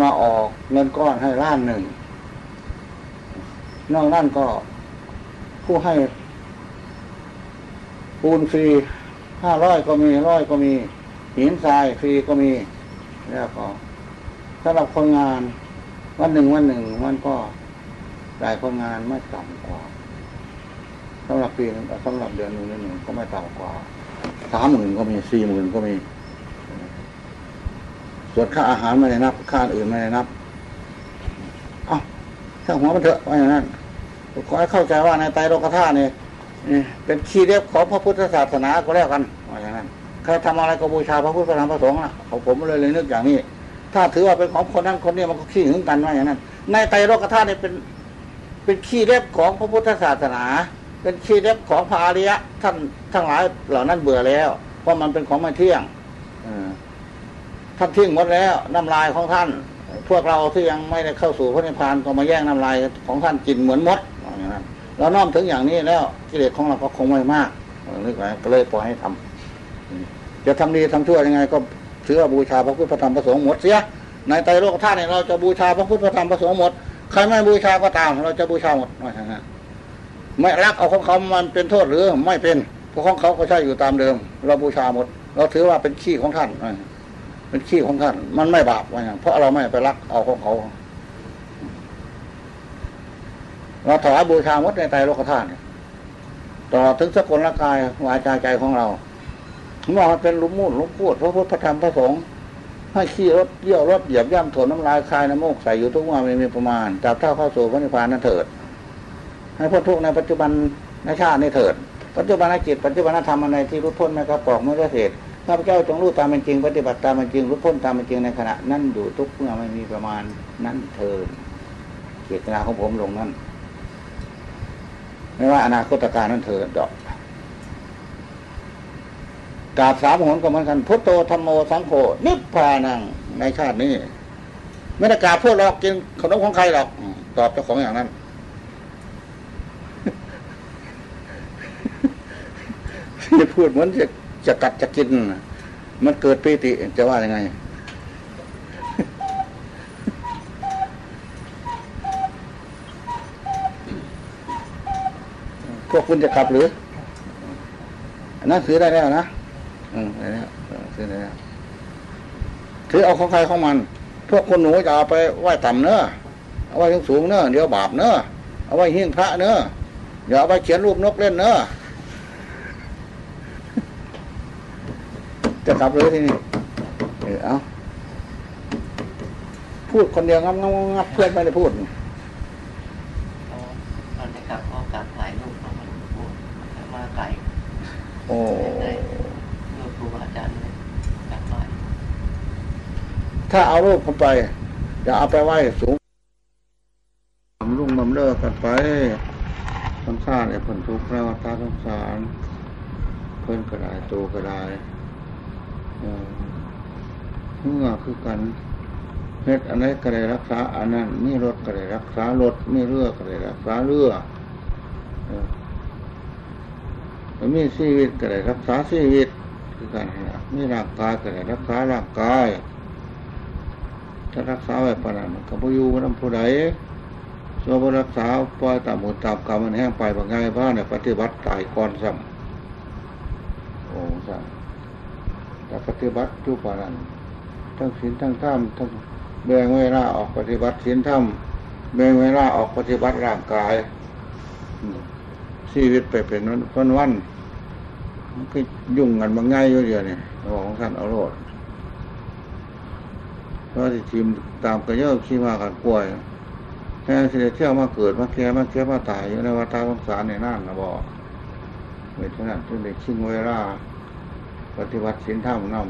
มาออกเงินก้อนให้ล้านหนึ่งนอกนั่นก็ผู้ให้ปูนฟรีห้าร้อยก็มีร้อยก็มี หินทรายฟรีก็มีแล้วก็สำหรับคนงาน วันหนึ่งวันหนึ่งมันก็รายคนงานไม่ต่ำกว่าสำหรับปีนึงสำหรับเดือนหนึ่งเดือนหนึ่งก็ไม่ต่ำกว่าสามหมื่นก็มีสี่หมื่นก็มี ส่วนค่าอาหารไม่ได้นับ ค่าอื่นไม่ได้นับ เอ้าถ้าหัวมันเถอะว่าอย่างนั้นขอให้เข้าใจว่าในไตรโลกธาตุนี่นี่เป็นคีย์เรียบของพระพุทธศาสนาก็แล้วกันว่าอย่างนั้นใครทำอะไรก็บูชาพระพุทธธรรมพระสงฆ์นะของผมเลยเลยนึกอย่างนี้ ถ้าถือว่าเป็นของคนนั้นคนนี้มันก็ขี้หึงกันว่าอย่างนั้น ในไตรโลกธาตุนี่เป็น เป็นขี้เล็บของพระพุทธศาสนา เป็นขี้เล็บของพระอริยะท่านทั้งหลายเหล่านั้นเบื่อแล้ว เพราะมันเป็นของไม่เที่ยงเออ ท่านทิ้งหมดแล้วน้ำลายของท่าน พวกเราที่ยังไม่ได้เข้าสู่พระนิพพานก็มาแย่งน้ำลายของท่านกินเหมือนมดอย่างนั้นเราน้อมถึงอย่างนี้แล้วกิเลสของเราก็คงไม่มากนึกไว้ก็เลยปล่อยให้ทำจะทำดีทำชั่วยังไง ก็ถือว่าบูชาพระพุทธธรรมพระสงฆ์หมดเสียในไตรโลกธาตุเนี่ยเราจะบูชาพระพุทธธรรมพระสงฆ์หมดใครไม่บูชาก็ตาม เราจะบูชาหมดว่าอย่างนั้นไม่รักเอาของเขามันเป็นโทษหรือไม่เป็นเพราะของเขาก็ใช่อยู่ตามเดิม เราบูชาหมด เราถือว่าเป็นขี้ของท่านอ เป็นขี้ของท่าน มันไม่บาปว่าอย่างเพราะเราไม่ไปรักเอาของเขาเราถวายบูชาหมดในไตรโลกธาตุต่อถึงสกุลร่างกายวาจาใจของเราว่ามันเป็นลุมมูดลุมพูดพระพุทธพระธรรมพระสงฆ์ให้ขี้รถเยี่ยวรถเหยียบย่ำถนน้ำลายคายน้ำมูกใส่อยู่ทุกวันไม่มีประมาณจับเท่าเข้าสู่พระนิพพานนั่นเถิด ให้พ้นทุกข์ในปัจจุบันในชาตินี้เถิด ปัจจุบันจิตปัจจุบันธรรมอันใดที่รู้พ้นนะครับปอกไม่ได้เศษ ข้าพเจ้าจงรู้ตามเป็นจริง ปฏิบัติตามเป็นจริงรู้พ้นตามเป็นจริงในขณะนั้นอยู่ทุกเมื่อไม่มีประมาณนั้นเถิดเจตนาของผมลงนั้นไม่ว่าอนาคตการนั้นเถิดดอกกาบสามหนก็เหมือนกันพุทโธธรรมโมสังโฆนิพพานังในชาตินี้ ไม่ได้กาบพวกหรอกกินขนมของใครหรอกตอบเจ้าของอย่างนั้นพูดเหมือนจะ จะกัดจะกิน มันเกิดปีติจะว่ายังไง พวกคุณจะกลับหรือนนั้นซื้อได้แล้วนะอืมได้แล้วเออซื้อได้แล้วถือเอาของใครของมัน พวกคนหนูจะเอาไปไหว้ต่ำเนอะเอาไว้สูงเนอะเดี๋ยวบาปเนอะเอาไว้หิ้งพระเนอะอย่าเอาไปเขียนรูปนกเล่นเนอะ จะกลับเลยทีนี้เออเอาพูดคนเดียวงับงับงับเพื่อนไม่ได้พูดเอาตอนนี้ครับเอากลับถ่ายรูปของมันพูดมาไกลโอ้ได้รูปครูบาอาจารย์เลยกลับมาถ้าเอารูปผมไปจะเอาไปไหว้สูงบำรุงบำเลิกกันไปสงสารไอ้ผลทุกข์แล้วตาสงสาร เพื่อนก็ได้ตัวก็ได้ เมื่อคือกันเฮ็ดอันไหนก็ได้รักษาอันนั้นมีรถก็ได้รักษารถมีเรือก็ได้รักษาเรือเอแล้วมีชีวิตก็ได้รักษาชีวิตคือกันมีร่างกายก็ได้รักษาร่างกายถ้ารักษาไว้ปานนั้นมันก็บ่อยู่มันำผู้ใดส่วนบ่รักษาปล่อยตามบุญตามกรรมมันแห้งไปบางไงบ้านเนี่ยปฏิบัติตายก่อนซ้ำโอ้ซ้ำ แต่ปฏิบัติทุกปานนั้นทั้งศีลทั้งธรรมทั้งแบ่งเวลาออกปฏิบัติศีลธรรมแบ่งเวลาออกปฏิบัติร่างกายชีวิตไปเป็นวันวันๆมันก็ยุ่งกันบางไงอยู่เดียวนี่บอกของท่านเอาโลดเพราะที่ทีมตามกระเยาะขี้มากันป่วยแค่เสียเที่ยวมาเกิดมาแค่มาแค่มาตายอยู่ในวัฏสงสารในนั่นนะบอกเหตุนั้นจึงได้ชิงเวลา ปฏิบัติศีลธรรมนำ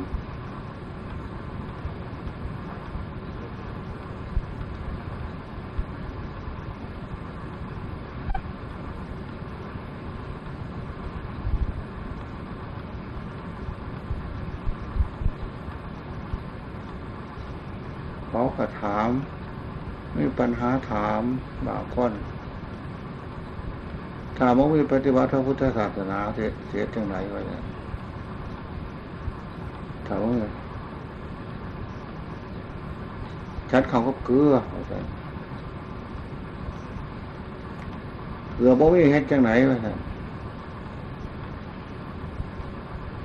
เขาก็ถาม มีปัญหาถามบางคนถามว่ามีปฏิบัติพระพุทธศาสนาเสียจังไหนไว้เนี่ย ถามว่าไงชัดเขาก็เกลือว่าซั่เกลือบ่มีเฮ็ดจังไหนวะท่าน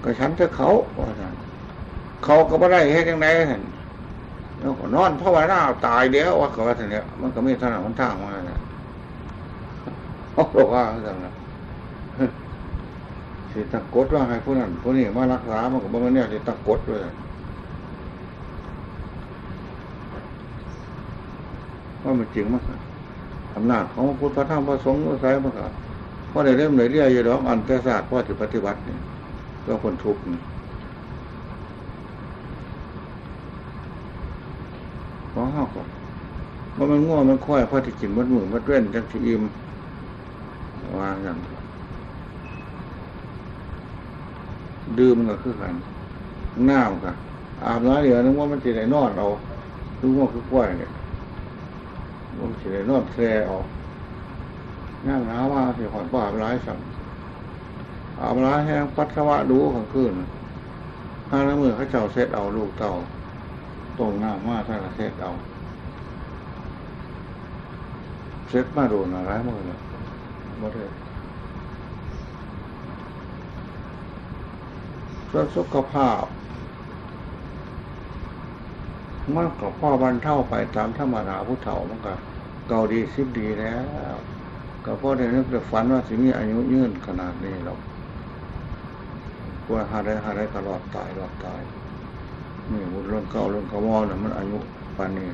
ก็ฉันจะเขาว่าท่านเขาก็บ่ได้เฮ็ดจังไหนท่านแล้วก็นอนเพราะว่าหน้าตายเดียวว่าเขาว่าท่านเนี่ยมันก็มีทางหนทางมาเนี่ยเขาบอกว่าท่านนะ สิตะกดว่าให้ผู้นั้นผู้นี้มารักษามันก็บ่ม่นเนี่ยสิตะกดเลยว่ามันจริงมั้งอำนาจของพระพุทธพระธรรมพระสงฆ์พระไตรมันก็เพราะในเรื่องไหนเรียกอยู่ดอกอันเตศาสตร์เพราะถือปฏิบัตินี่ก็คนทุกข์นี่ของเฮาก็ว่ามันง่วงมันค่อยพอที่กินมัดมือมัดเว้นจังที่อิ่มวางอย่าง ดื่มก็คือกันน้ำก็อาบน้ำเดี๋ยวนึกว่ามันจะได้นอนเอานึกว่าคือก้อยเนี่ยมันจะได้นอนแช่เอาย่างหนาวว่าสิหอยป่าบร้ายสั่งอาบร้ายแห้งปัสสาวะดูของคืนห้าละมือเขาเจ้าเซตเอาลูกเต่าตรงหน้ามาถ้าละเทศเอาเช็ดมาโดนอะไรมือเลยบ่ได้ส่วนสุขภาพมันก็พ่อบรรเท่าไปตามธรรมดาผู้เฒ่ามันก็เก่าดีสิบดีแล้ว ก็พ่อได้นึกได้ฝันว่าสิมีอายุยืนขนาดนี้หรอกกลัวหาได้หาได้ก็รอดตายรอดตายนี่บุญเรื่องเก่าเรื่องเก่าวอเนี่ยมันอายุปานนี้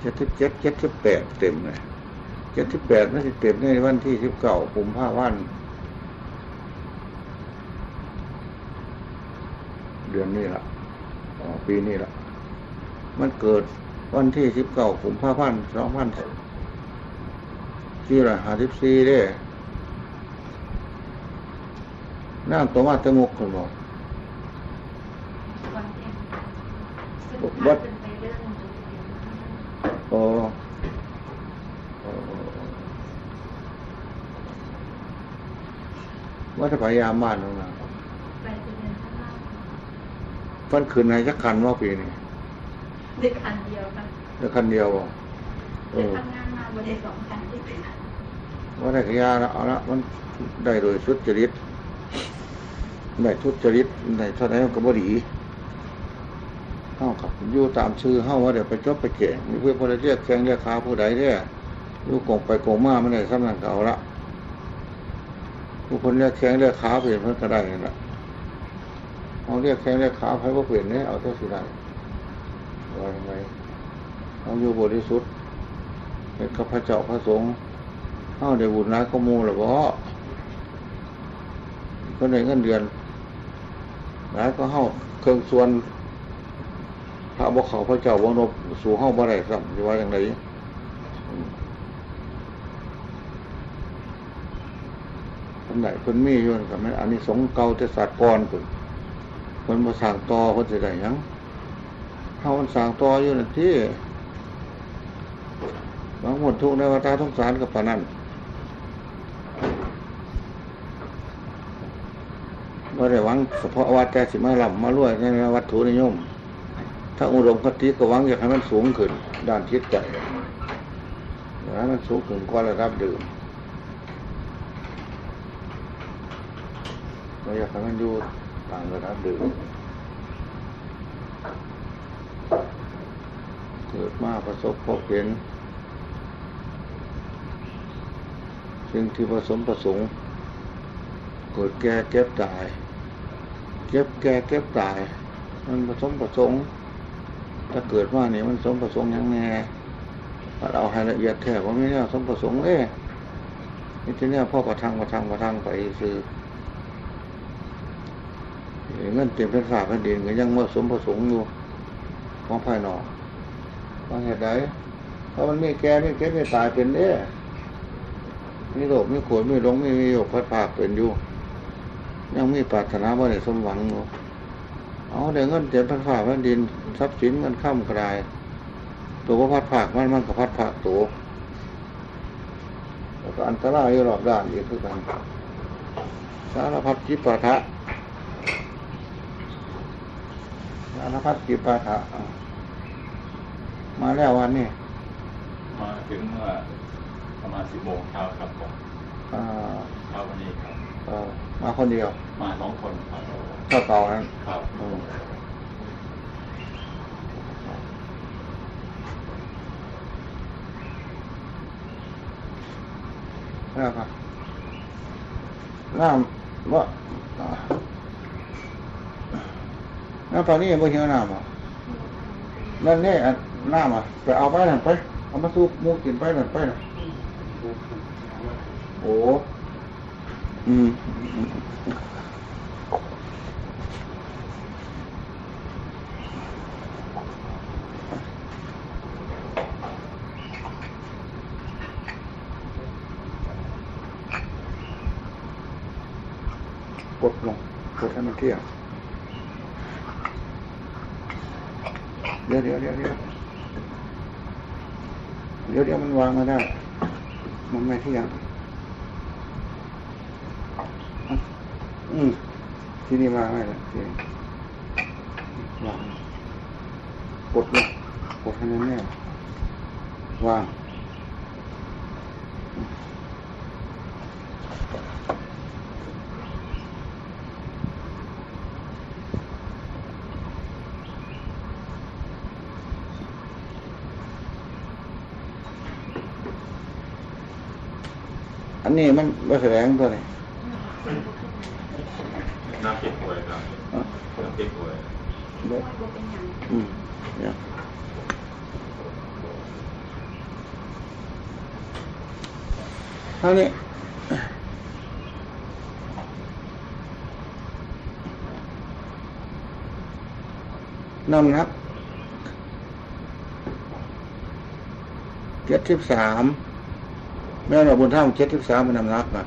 เจ็ดสิบเจ็ดเจ็ดสิบแปดเต็มเลยเจ็ดสิบแปดนั่นสิเต็มในวันที่สิบเก้าปุ่มผ้าวัน เดือนนี้ละอ๋อปีนี้ละมันเกิดวันที่สิบเก้ากุมภาพันธ์สองพันสี่ร้อยห้าสิบสี่เด้น้ำตัวมาตะงกคนบอกวันเองซึ่งถ้าเป็นไปเรื่องดูดีโอ้โอ้ว่าจะพยายามบ้านตรงนั้น ไปเป็นเดือนข้างหน้า ฟันคืนในจักคันว่าปีนี้เด็กคันเดียวค่ะเดียวคันเดียวบ่เอเด็กอทำงานมาบริษัทสองคันที่เป็นว่าได้ขยาแล้วเอาละมันได้โดยสุจริตได้ทุจริตได้เท่าไหร่มันก็บ่ดีเฮากับอยู่ตามชื่อเฮาว่าเดี๋ยวไปจบไปเก่งมีเพื่อนพลเรียกแข้งเรียกขาผู้ใดเด้อยู่กงไปกงมาไม่ได้สำนักเก่าละผู้คนเรียกแข้งเรียกขาเปลี่ยนเพิ่นก็ได้นั่นละ เอาเรียกแข้งเรียกขาไผบ่เปลี่ยนเนี่ยเอาเท่าสิได้วายังไงเอาอยู่บริสุทธิ์เห็นกับพระเจ้าพระสงฆ์เฮาได้บุญร้ายก็มูหรือบ่ก็ได้เงินเดือนร้ายก็เฮาเครื่องส่วนพระบ่เขาพระเจ้าบ่นบสู่เฮาบ่ได้ซ้ำสิว่าอย่างไรอันไหนเพิ่นมีอยู่นั่นก็แม่นอันนี้สงเก่าแต่ศาสตร์ก่อน พิ่นเพิ่นบ่งต่อเพิ่นสิได้ยังเฮามันสร้างต่ออยู่นั่นที่บางหมดทุกในวัฏสงสารกับปานั้นบ่ได้หวังเฉพาะว่าแต่สิมาล่ำมารวยในวัตถุนิยม ถ้าอุดมคติก็หวังอยากให้มันสูงขึ้น ด้านจิตใจอยากให้มันสูงขึ้นกว่าระดับเดิมไม่อยากให้มันอยู่ ต่างระดับเดิมเกิดมาประสบพบเห็น สิ่งที่ผสมประสงค์เกิดแก่เก็บตาย เก็บแก่เก็บตาย มันผสมประสงค์ ถ้าเกิดมาเนี่ยมันสมประสงค์ยังแน่ถ้าเราให้ละเอียดแท้ว่าไม่เนี่ยสมประสงค์เลยนี่ที่เนี่ยพ่อประทังประทังประทังไปคือ เงินเต็มเป็นฝาแผ่นดินก็ยังมาสมประสงค์อยู่ของภายนอกว่าเหตุใดเพราะมันไมีแก่มีเก็บมีตายเป็นเนี่ยมีโรคมีขวดมีหลงมีมีโยกพัดภาคเป็นอยู่ยังมีปรารถนาว่าได้สมหวังอยู่เอาเดี๋ยวเงินเจ็ดพันฝาพันดินทรัพย์สินเงินข้ามกระไดตัวก็พัดผากมันมันก็พัดผากตัวแล้วก็อันตรายอยู่รอบด้านอีกคือกันสารพัดจิปาทะ สารพัดจิปาทะอะมาแล้ววันนี้ มาถึงเมื่อประมาณสิบโมงเช้าครับผมอ่าเช้าวันนี้ครับเอ่อมาคนเดียว มาสองคนครับเท่าเก่านั้นครับอืมแล้วครับน้ำว่า น้ำตอนนี้ยังไม่เหี่ยวน้ำอะนั่นนี่น้ำอะไปเอาไปหนั่นไปเอามาสูบมูกินไปหนั่นไปหน่ะโอ้อืมกดลงกดให้มันเที่ยง เดี๋ยวเดี๋ยวเดี๋ยวเดี๋ยวเดี๋ยวเดี๋ยวมันวางมาได้ มันไม่เที่ยงอืมที่นี่วางไม่ได้เที่ยงวางกดเลยกดให้มันแน่วาง อั นนี้มันมาแสดงตัวนี้น้ำเก็บป่วยครับน้ำเก็บป่วยเด็กว่าเป็นอย่างอืมเนี่ยเท่านี้น้ำหนักเจ็ดสิบสาม แม่เราบุญท่ามเจ็ดสิบสามเป็นนำหนักนะ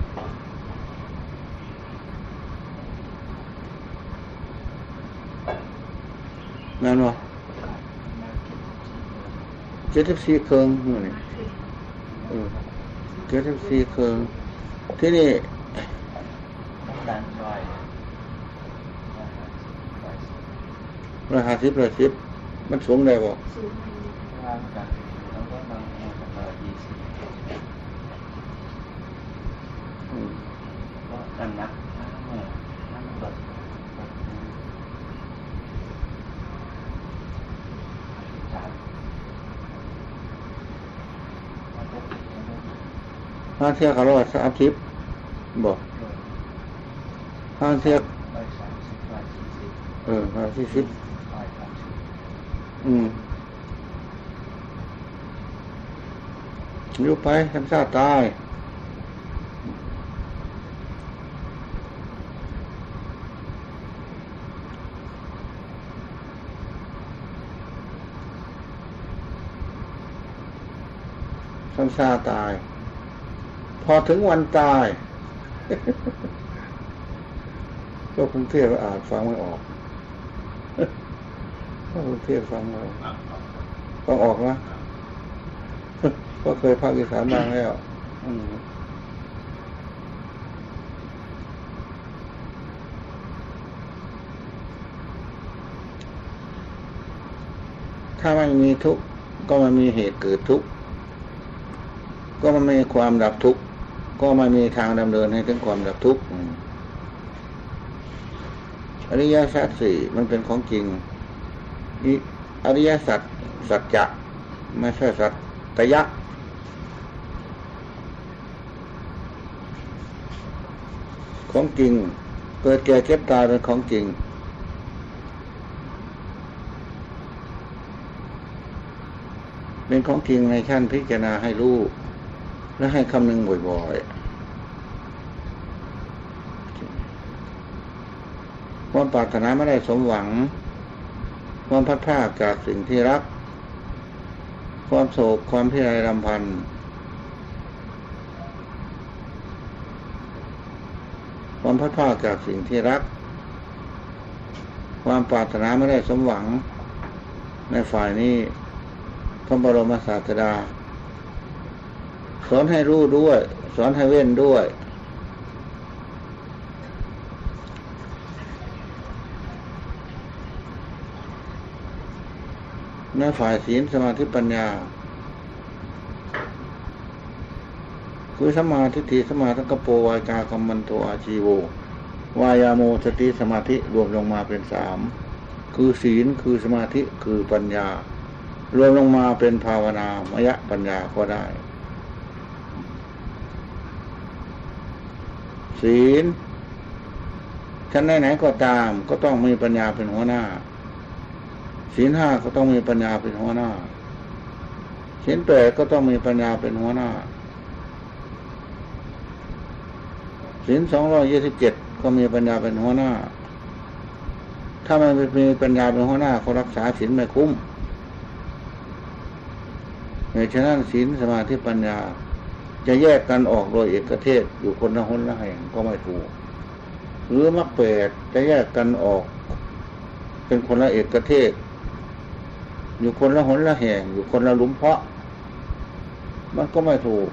แม่นบ่เจ็ดสิบสี่เครื่องนี่เออเจ็ดสิบสี่เครื่องที่นี่ร้อยห้าสิบร้อยสิบมันสูงได้บอกสูงางกายแล้วก็บางแห่งก็ยี่สิบ อืม ก็ดันนักนั่นเนี่ยนั่นแบบแบบจาน ห้า เทียบกับร้อยสามสิบบ่ห้าเทียบอยสามสิบร้อยสี่สิบเออห้าสี่สิบอืมยู่ไปทำชาติตายทำชาติตาย พอถึงวันตายก็กรุงเทพอ่านฟังไม่ออกก็กรุงเทพฟังไม่ออกต้องออกนะก็เคยภาคอีสานบ้างแล้วถ้าไม่มีทุกข์ก็ไม่มีเหตุเกิดทุกข์ก็ไม่มีความดับทุกข์ ก็ไม่มีทางดำเนินให้ถึงความดับทุกข์อริยสัจสี่มันเป็นของจริงอริยสัจสัจจะไม่ใช่สัจตยะของจริง เกิดแก่เก็บตายเป็นของจริง เป็นของจริงในขั้นพิจารณาให้รู้ และให้คำนึงบ่อยๆความปรารถนาไม่ได้สมหวัง ความพัดพลาดจากสิ่งที่รัก ความโศกความพิไรรำพันความพัดพลาดจากสิ่งที่รัก ความปรารถนาไม่ได้สมหวัง ในฝ่ายนี้พระบรมศาสดา สอนให้รู้ด้วย สอนให้เว้นด้วยในฝ่ายศีลสมาธิปัญญา คือสมาทิฏฐิสมาทังกปโปวายกากรรมันโตอาชีโว วายาโมสติสมาธิรวมลงมาเป็นสามคือศีลคือสมาธิคือปัญญารวมลงมาเป็นภาวนามยปัญญาก็ได้ ศีลชั้นไหนๆก็ตาม ก็ต้องมีปัญญาเป็นหัวหน้า ศีลห้าก็ต้องมีปัญญาเป็นหัวหน้าศีลแปดก็ต้องมีปัญญาเป็นหัวหน้าศีลสองร้อยยี่สิบเจ็ดก็มีปัญญาเป็นหัวหน้า ถ้าไม่มีปัญญาเป็นหัวหน้าเขารักษาศีลไม่คุ้มในฉะนั้นศีลสมาธิปัญญา จะแยกกันออกโดยเอกเทศอยู่คนละหนละแห่งก็ไม่ถูก หรือมรรคแปดจะแยกกันออก เป็นคนละเอกเทศ อยู่คนละหนละแห่ง อยู่คนละลุมเพาะ มันก็ไม่ถูก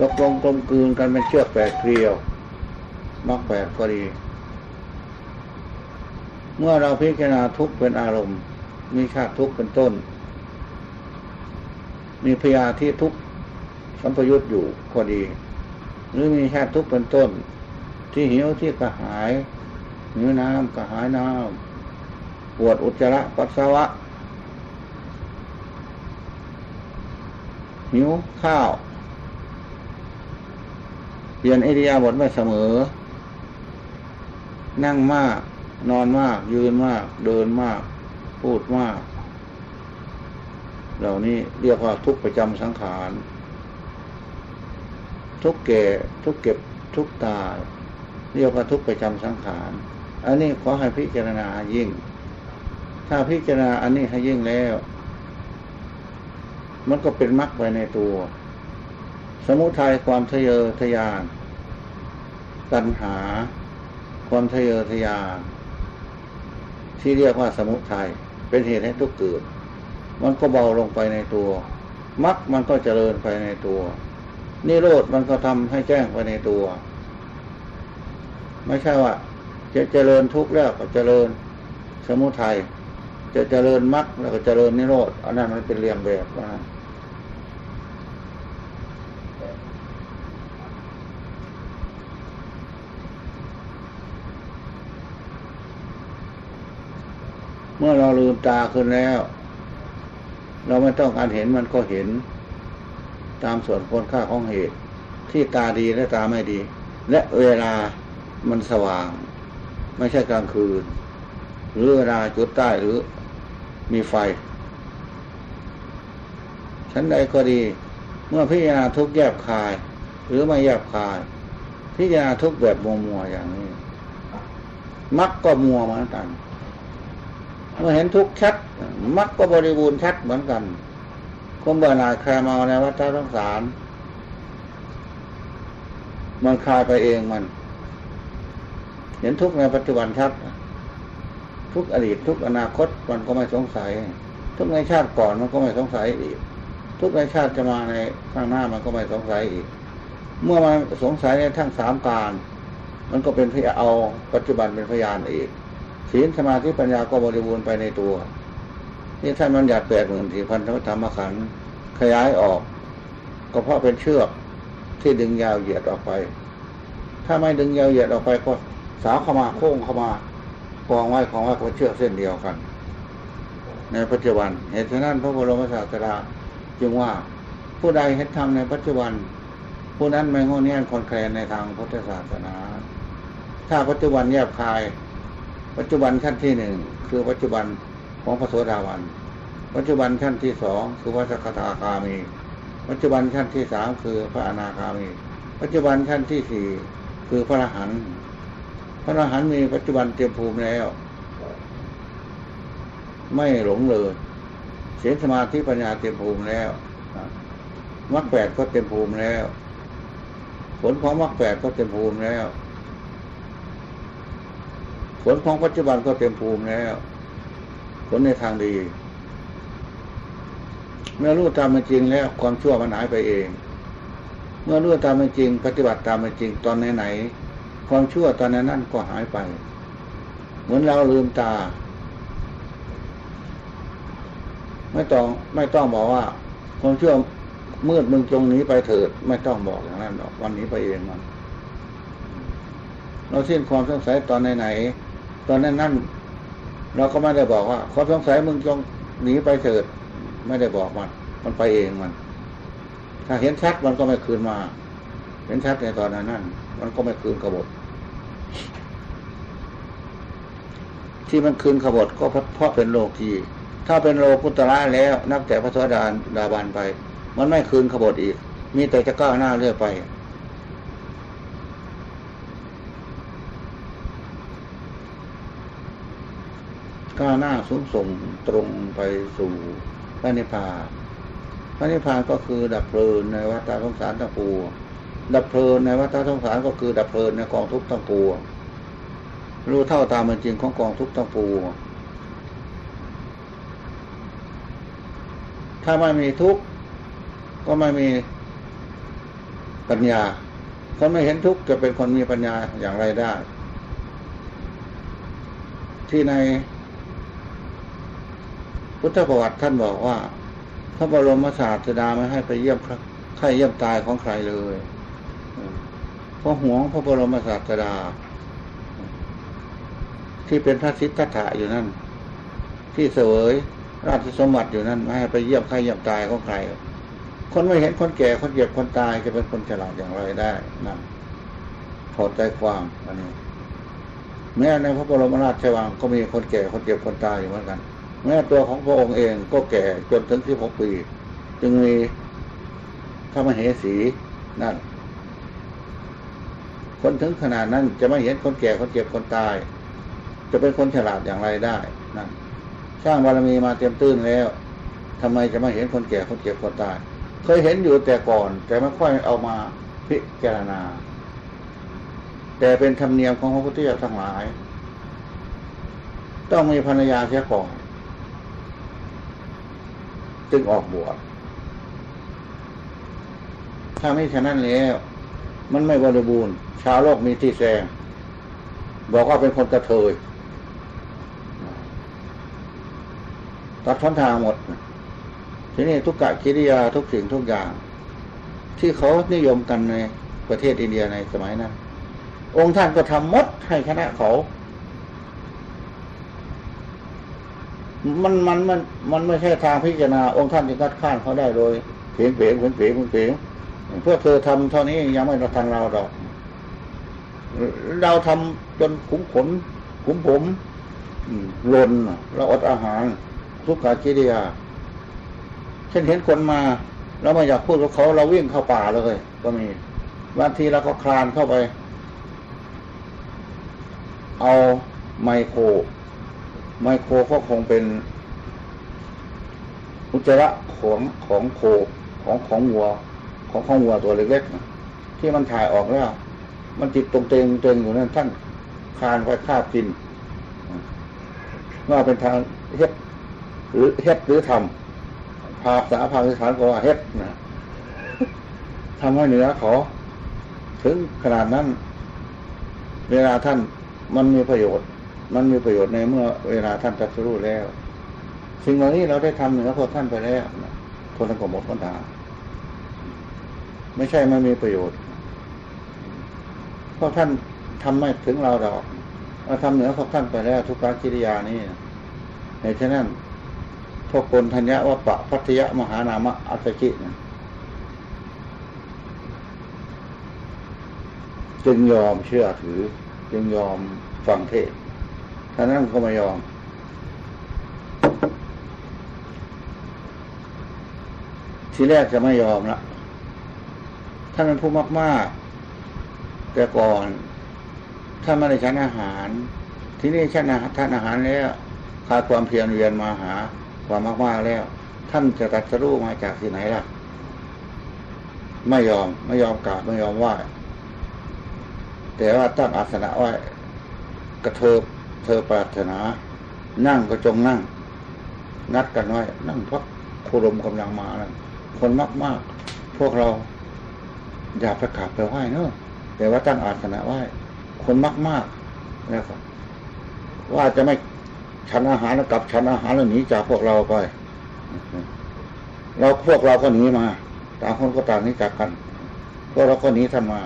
ตกลงกลมกลืนกันเป็นเชือกแปดเกลียวมรรคแปดก็ดี เมื่อเราพิจารณาทุกเป็นอารมณ์ มีชาติทุกเป็นต้น มีพยาที่ทุกสัมพยุตอยู่ก็ดี หรือมีชาติทุกข์เป็นต้น ที่หิวที่กระหายหิวน้ำกระหายน้ำปวดอุจจาระปัสสาวะ หิวข้าว เปลี่ยนไอเดียบทไม่เสมอ นั่งมาก นอนมาก ยืนมาก เดินมาก พูดมาก เหล่านี้เรียกว่าทุกประจำสังขาร ทุกแก่ทุกเก็บทุกตายเรียกว่าทุกประจำสังขารออันนี้ขอให้พิจารณายิ่ง ถ้าพิจารณาอันนี้ให้ยิ่งแล้ว มันก็เป็นมรรคไปในตัว สมุทัยความทะเยอทะยาน ตัณหา ความทะเยอทะยานที่เรียกว่าสมุทัยเป็นเหตุให้ทุกข์เกิด มันก็เบาลงไปในตัวมรรคมันก็เจริญไปในตัวนิโรธมันก็ทำให้แจ้งไปในตัว ไม่ใช่ว่า จะเจริญทุกข์แล้วก็เจริญสมุทัยจะเจริญมรรคแล้วก็เจริญนิโรธอันนั้นมันเป็นเรียงแบบนะเมื่อเราลืมตาขึ้นแล้ว เราไม่ต้องการเห็นมันก็เห็น ตามส่วนคนค่าของเหตุ ที่ตาดีและตาไม่ดี และเวลามันสว่าง ไม่ใช่กลางคืน หรือเวลาจุดใต้หรือมีไฟชั้นใดก็ดี เมื่อพิจารณาทุกแยบคาย หรือไม่แยบคาย พิจารณาทุกแบบมัวมัวๆอย่างนี้มักก็มัวเหมือนกัน เมื่อเห็นทุกข์ชัดมักก็บริบูรณ์ชัดเหมือนกันความเบื่อหน่ายคลายเมาในวัฏสงสาร มันคลายไปเองมัน เห็นทุกข์ในปัจจุบันชัด ทุกอดีตทุกอนาคตมันก็ไม่สงสัย ทุกในชาติก่อนมันก็ไม่สงสัยอีก ทุกในชาติจะมาในข้างหน้ามันก็ไม่สงสัยอีก เมื่อมันสงสัยในทั้งสามการ มันก็เป็นพยาเอาปัจจุบันเป็นพยานอีก ศีลสมาธิปัญญาก็บริบูรณ์ไปในตัว นี่ท่านมันหยาดแปดหมื่นสี่พันธรรมธรรมขันธ์ขยายออก ก็เพราะเป็นเชือกที่ดึงยาวเหยียดออกไป ถ้าไม่ดึงยาวเหยียดออกไปก็สาวเข้ามาโค้งเข้ามากองไว้ของไว้กับเชือกเส้นเดียวกัน ในปัจจุบัน เหตุฉะนั้นพระบรมศาสดาจึงว่าผู้ใดเห็นธรรมในปัจจุบัน ผู้นั้นไม่งอเนียนคนแคลนในทางพุทธศาสนา ถ้าปัจจุบันแยบคาย ปัจจุบันขั้นที่หนึ่งคือปัจจุบันของพระโสดาวัน ปัจจุบันขั้นที่สองคือพระสกทาคามี ปัจจุบันขั้นที่สามคือพระอนาคามี ปัจจุบันขั้นที่สี่คือพระอรหันต์ พระอรหันต์มีปัจจุบันเตรียมภูมิแล้ว ไม่หลงเลยเสียสมาธิปัญญาเตรียมภูมิแล้วมรรคแปดก็เต็มภูมิแล้ว ผลของมรรคแปดก็เต็มภูมิแล้ว ผลของปัจจุบันก็เต็มภูมิแล้ว ผลในทางดี เมื่อรู้ตามเป็นจริงแล้ว ความชั่วมันหายไปเอง เมื่อรู้ตามเป็นจริง ปฏิบัติตามเป็นจริงตอนไหนๆความชั่วตอนนั้นนั่นก็หายไป เหมือนเราลืมตา ไม่ต้องไม่ต้องบอกว่า ความชั่วมืดมึงจงหนีไปเถิด ไม่ต้องบอกอย่างนั้นหรอกวันนี้ไปเองมันเราสิ้นความสงสัยตอนไหนๆ ตอนนั้นนั่นเราก็ไม่ได้บอกว่าความสงสัยมึงจงหนีไปเถิด ไม่ได้บอกมัน มันไปเองมัน ถ้าเห็นชัดมันก็ไม่คืนมา เห็นชัดในตอนนั้นนั่นมันก็ไม่คืนขบฏที่มันคืนขบฏก็เพราะเป็นโลกีถ้าเป็นโลกุตระแล้วนับแต่พระสวสดาดาบานไป มันไม่คืนขบฏอีก มีแต่จะก้าวหน้าเรื่อยไป ก้าวหน้าสูงส่งตรงไปสู่พระนิพพานพระนิพพานก็คือดับเพลินในวัฏสงสารทั้งปวงดับเพลินในวัฏสงสารก็คือดับเพลินในกองทุกข์ทั้งปวงรู้เท่าตามเป็นจริงของกองทุกข์ทั้งปวงถ้าไม่มีทุกข์ก็ไม่มีปัญญาคนไม่เห็นทุกข์จะเป็นคนมีปัญญาอย่างไรได้ ที่ใน พุทธประวัติท่านบอกว่า พระบรมศาสดาไม่ให้ไปเยี่ยมใครเยี่ยมตายของใครเลยเพราะห่วงพระบรมศาสดา ที่เป็นพระสิทธัตถะอยู่นั่น ที่เสวยราชสมบัติอยู่นั่นไม่ให้ไปเยี่ยมใครเยี่ยมตายของใคร คนไม่เห็นคนแก่คนเจ็บคนตายจะเป็นคนฉลาดอย่างไรได้นั่นถอดใจความอันนี้แม้ในพระบรมราชวังก็มีคนแก่คนเจ็บคนตายอยู่เหมือนกัน แม้ตัวของพระองค์เองก็แก่จนถึงที่หกปี จึงมีพระมเหสีนั่น คนถึงขนาดนั้นจะไม่เห็นคนแก่คนเจ็บคนตาย จะเป็นคนฉลาดอย่างไรได้นั่นสร้างบารมีมาเต็มตื้นแล้วทำไมจะไม่เห็นคนแก่คนเจ็บคนตาย เคยเห็นอยู่แต่ก่อน แต่ไม่ค่อยเอามาพิจารณา แต่เป็นธรรมเนียมของพระพุทธเจ้าทั้งหลาย ต้องมีภรรยาเสียก่อน จึงออกบวชถ้าไม่ฉะนั้นแล้ว มันไม่บริบูรณ์ ชาวโลกมีที่แซงบอกว่าเป็นคนกระเทยตัดท้นทางหมด ทีนี้ทุกกะกิริยาทุกสิ่งทุกอย่าง ที่เขานิยมกันในประเทศอินเดียในสมัยนั้นองค์ท่านก็ทำมดให้คณะเขา มันมันมันมันไม่ใช่ทางพิจารณาองค์ท่านจะคัดค้านเขาได้โดยเพียงเพียงเพียงเพียงเพียงเพียงพวกเธอทำเท่านี้ยังไม่เราทางเราดอกเราทำจนขุมขนขุมผมหล่นเราอดอาหาร ทุกขากิริยาเช่นเห็นคนมาเราไม่อยากพูดกับเขาเราวิ่งเข้าป่าเลย ก็มีบางทีเราก็คลานเข้าไป เอาไมโคร ไมโครก็คงเป็นอุจจาระของของโคของของวัว ของของวัวตัวเล็กๆนะที่มันถ่ายออกแล้ว มันติดตรงเตงเตงอยู่นั่นท่านคานไปคาบกินว่าเป็นทางเฮ็ดหรือเฮ็ดหรือทำภาษาภาษาก็ว่าเฮ็ดนะทำให้เหนือขาถึงขนาดนั้น เวลาท่านมันมีประโยชน์ มันมีประโยชน์ในเมื่อเวลาท่านตรัสรู้แล้ว สิ่งเหล่านี้เราได้ทำเหนือพวกท่านไปแล้วคนทั้งหมดคนตาไม่ใช่ไม่มีประโยชน์พวกท่านทำไม่ถึงเราดอกเราทำเหนือพวกท่านไปแล้วทุกการกิริยานี้ในฉะนั้นพวกคนธัญญะวัปปะพัทยะมหานามะอัตจินะจึงยอมเชื่อถือ จึงยอมฟังเทศ ท่านั้นก็ไม่ยอม ทีแรกจะไม่ยอมละท่านเป็นผู้มาก ๆ แต่ก่อนท่านไม่ได้ฉันอาหาร ที่นี่ฉันท่านอาหารแล้วขาดความเพียรเวียนมาหา ความมากๆแล้ว ท่านจะตัดสรู้มาจากที่ไหนล่ะ ไม่ยอมไม่ยอมกราบไม่ยอมไหว้แต่ว่าตั้งอาสนะไว้กระเทิบ เธอปรารถนา นั่งก็จงนั่ง นัดกันไว้นั่งพักโคลมกำลังมานะคนมากมากพวกเราอย่าประกาศไปไหว้เนอะแต่ว่าตั้งอาสนะไหว้คนมากมากๆแล้วก็ว่าจะไม่ฉันอาหารแล้วกลับฉันอาหารแล้วหนีจากพวกเราไป เราพวกเราก็หนีมาต่างคนก็ต่างหนีจากกันพวกเราก็หนีท่านมา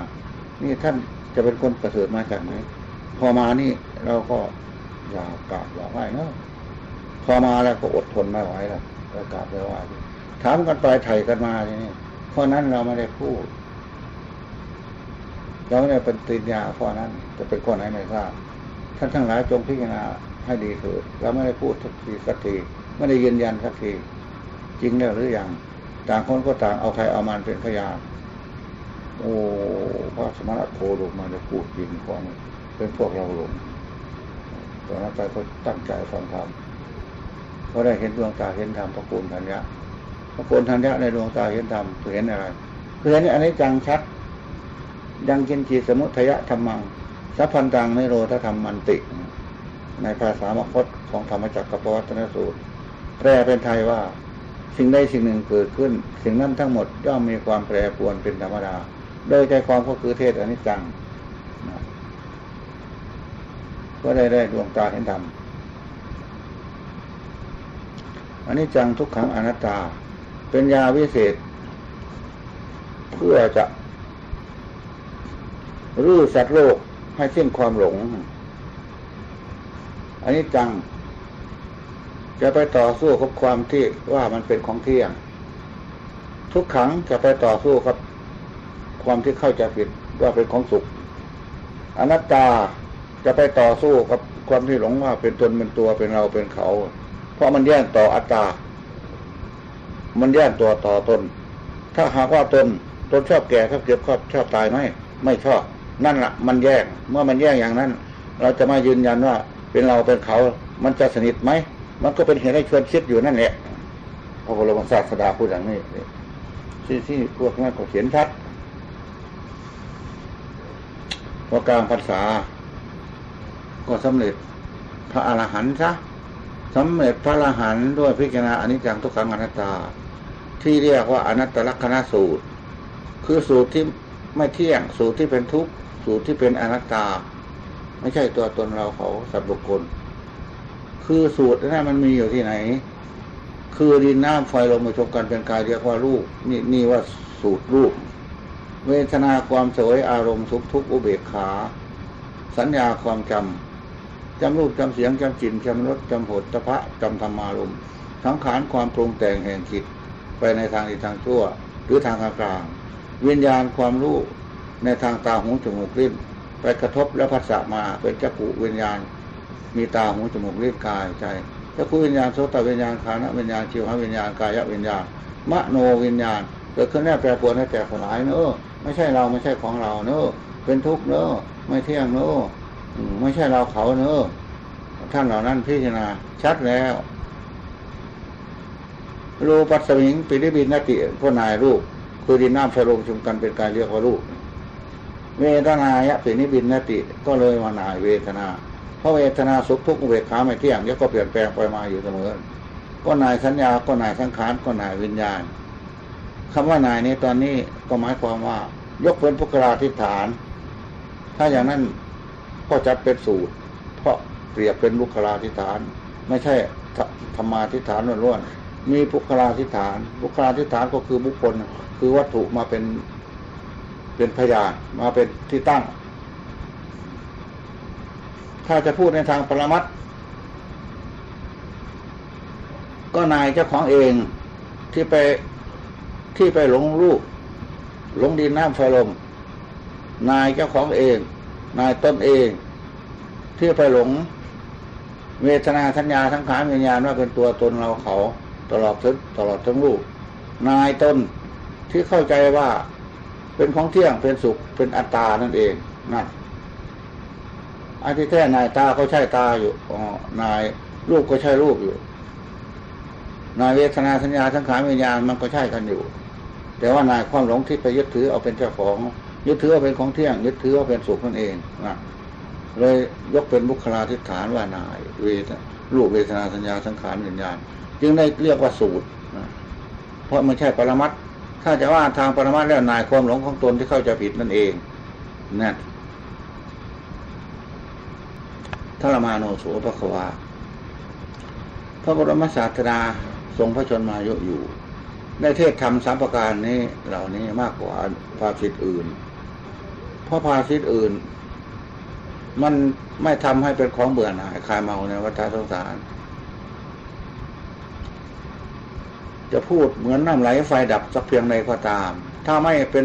นี่ท่านจะเป็นคนประเสริฐมาจากไหน พอมานี่เราก็อยากราบอย่าไหว้เนอะพอมาแล้วก็อดทนไม่ไหวแล้วก็กราบไปไหว้ถามกันไปไถ่กันมาทีนี้เพราะนั้นเราไม่ได้พูด เราไม่ได้เป็นติญญาเพราะนั้นจะเป็นคนไหนไม่ทราบท่านทั้งหลายจงพิจารณาให้ดีเถิดเราไม่ได้พูดสักทีสักทีไม่ได้ยืนยันสักทีจริงแล้วหรือยังต่างคนก็ต่างเอาใครเอามันเป็นพยานโอ้พระสมณะโคดกมาจะพูดจริงของ เป็นพวกเราหลงตอนนั้นใจก็ตั้งใจฟังธรรมก็ได้เห็นดวงตาเห็นธรรมพระโกนธัญญะพระโกนธัญญะในดวงตาเห็นธรรมคือเห็นอะไรคือเห็นอันนี้จังชัดยังกินจีสมุทยะธรรมังสัพพันตังในโรธธรรมมันติ ในภาษามคตของธรรมจักรกับปวัตนสูตร แปลเป็นไทยว่าสิ่งใดสิ่งหนึ่งเกิดขึ้น สิ่งนั้นทั้งหมดย่อมมีความแปรปรวนเป็นธรรมดา โดยใจความก็คือเทศอนิจจัง ก็ได้ได้ดวงตาเห็นธรรมอนิจจังทุกขังอนัตตา เป็นยาวิเศษ เพื่อจะรื้อสัตว์โลกให้สิ้นความหลง อันนี้จัง จะไปต่อสู้กับความที่ว่ามันเป็นของเที่ยง ทุกขังจะไปต่อสู้กับความที่เข้าใจผิดว่าเป็นของสุข อนัตตา จะไปต่อสู้กับความที่หลงว่าเป็นตนเป็นตัวเป็นเราเป็นเขา เพราะมันแย่งต่ออัตตา มันแย่งตัวต่อตน ถ้าหากว่าตนตนชอบแก่ชอบเก็บชอบชอบตายไหมไม่ชอบ นั่นละ่ะมันแย่งเมื่อมันแย่งอย่างนั้น เราจะมายืนยันว่าเป็นเราเป็นเขา มันจะสนิทไหมมันก็เป็นเหตุให้ชวนคิดอยู่นั่นแหละพระบรมศาสดาพูดอย่างนี้ที่ที่พวกนั้นก็เขียนชัดพอกลางภาษา ก็สำเร็จพระอรหันต์ซะสำเร็จพระอรหันต์ด้วยพิจารณาอนิจจังทุกขังอนัตตา ที่เรียกว่าอนัตตลักษณสูตร คือสูตรที่ไม่เที่ยงสูตรที่เป็นทุกข์สูตรที่เป็นอนัตตา ไม่ใช่ตัวตนเราเขาสัตว์บุคคล คือสูตรนั้นมันมีอยู่ที่ไหน คือดินน้ำไฟลมมาชมกันเป็นกายเรียกว่ารูปนี่นี่ว่าสูตรรูป เวทนาความสวยอารมณ์สุขทุกข์อุเบกขา สัญญาความจำ จำรูปจำเสียงจำกลิ่นจำรสจำผลตภะจำธรรมารมณ์สังขารความปรุงแต่งแห่งจิตไปในทางดีทางชั่ว หรือทางกลางวิญญาณความรู้ในทางตาหูจมูกลิ้นไปกระทบและพัสสะมาเป็นจักขุวิญญาณ มีตาหูจมูกลิ้นกายใจจักขุวิญญาณโสตวิญญาณคานะวิญญาณชิวหวิญญาณกายวิญญาณมโนวิญญาณเกิดขึ้นแน่แปรปรวนให้แตกสลายเนอะไม่ใช่เราไม่ใช่ของเราเนอะเป็นทุกข์เนอะไม่เที่ยงเนอะอืม ไม่ใช่เราเขาเนอะท่านเหล่านั้นพิจารณาชัดแล้วรูปัสสมิงปิริบินนติพวกนายรูป คือดินน้ำไฟลมชุมกันเป็นการเรียกว่ารูป เวทนายะปินิบินนติก็เลยมานายเวทนา เพราะเวทนาสุขทุกข์เบกขาไม่เที่ยงเดี๋ยวก็เปลี่ยนแปลงไปมาอยู่เสมอ ก็นายสัญญาก็นายสังขารก็นายวิญญาณคำว่านายนี้ตอนนี้ก็หมายความว่า ยกเว้นพุกราธิฐาน ถ้าอย่างนั้น ก็จัดเป็นสูตร เพราะเปรียบเป็นบุคลาธิฐาน ไม่ใช่ธรรมาธิฐานล้วนๆมีบุคลาธิฐาน บุคลาธิฐานก็คือบุคคล คือวัตถุมาเป็นเป็นพยานมาเป็นที่ตั้ง ถ้าจะพูดในทางปรมัตถ์ก็นายเจ้าของเองที่ไปที่ไปหลงรูปหลงดินน้ำไฟลมนายเจ้าของเอง นายต้นเอง ที่ไปหลง เวทนาสัญญาทั้งขานวิญญาณว่าเป็นตัวตนเราเขาตลอดทั้งตลอดทั้งรูปนายต้นที่เข้าใจว่าเป็นของเที่ยงเป็นสุขเป็นอัตตานั่นเองนั่นอันที่แท้นายตาก็ใช่ตาอยู่อ๋อนายรูปก็ใช่รูปอยู่ นายเวทนาสัญญาสังขารวิญญาณมันก็ใช่กันอยู่ แต่ว่านายความหลงที่ไปยึดถือเอาเป็นเจ้าของ ยึดถือเอาเป็นของเที่ยง ยึดถือเอาเป็นสุขนั่นเองนะเลยยกเป็นบุคลาธิฐานว่านาย เวทรูปเวทนาสัญญาสังขารวิญญาณ จึงได้เรียกว่าสูตรนะเพราะมันใช่ปรมัตถ์ถ้าจะว่าทางปรมัตถ์แล้วนายความหลงของตนที่เข้าใจผิดนั่นเองนั่นทรมาโนโสภควา พระบรมศาสดาทรงพระชนมายุอยู่ ได้เทศธรรมสามประการนี้เหล่านี้มากกว่าภาสิทธิอื่น พราะภาสิทธิอื่น มันไม่ทำให้เป็นของเบื่อหน่ายคลายเมาในวัฏสงสาร จะพูดเหมือนน้ำไหลไฟดับสักเพียงใดก็ตาม ถ้าไม่เป็น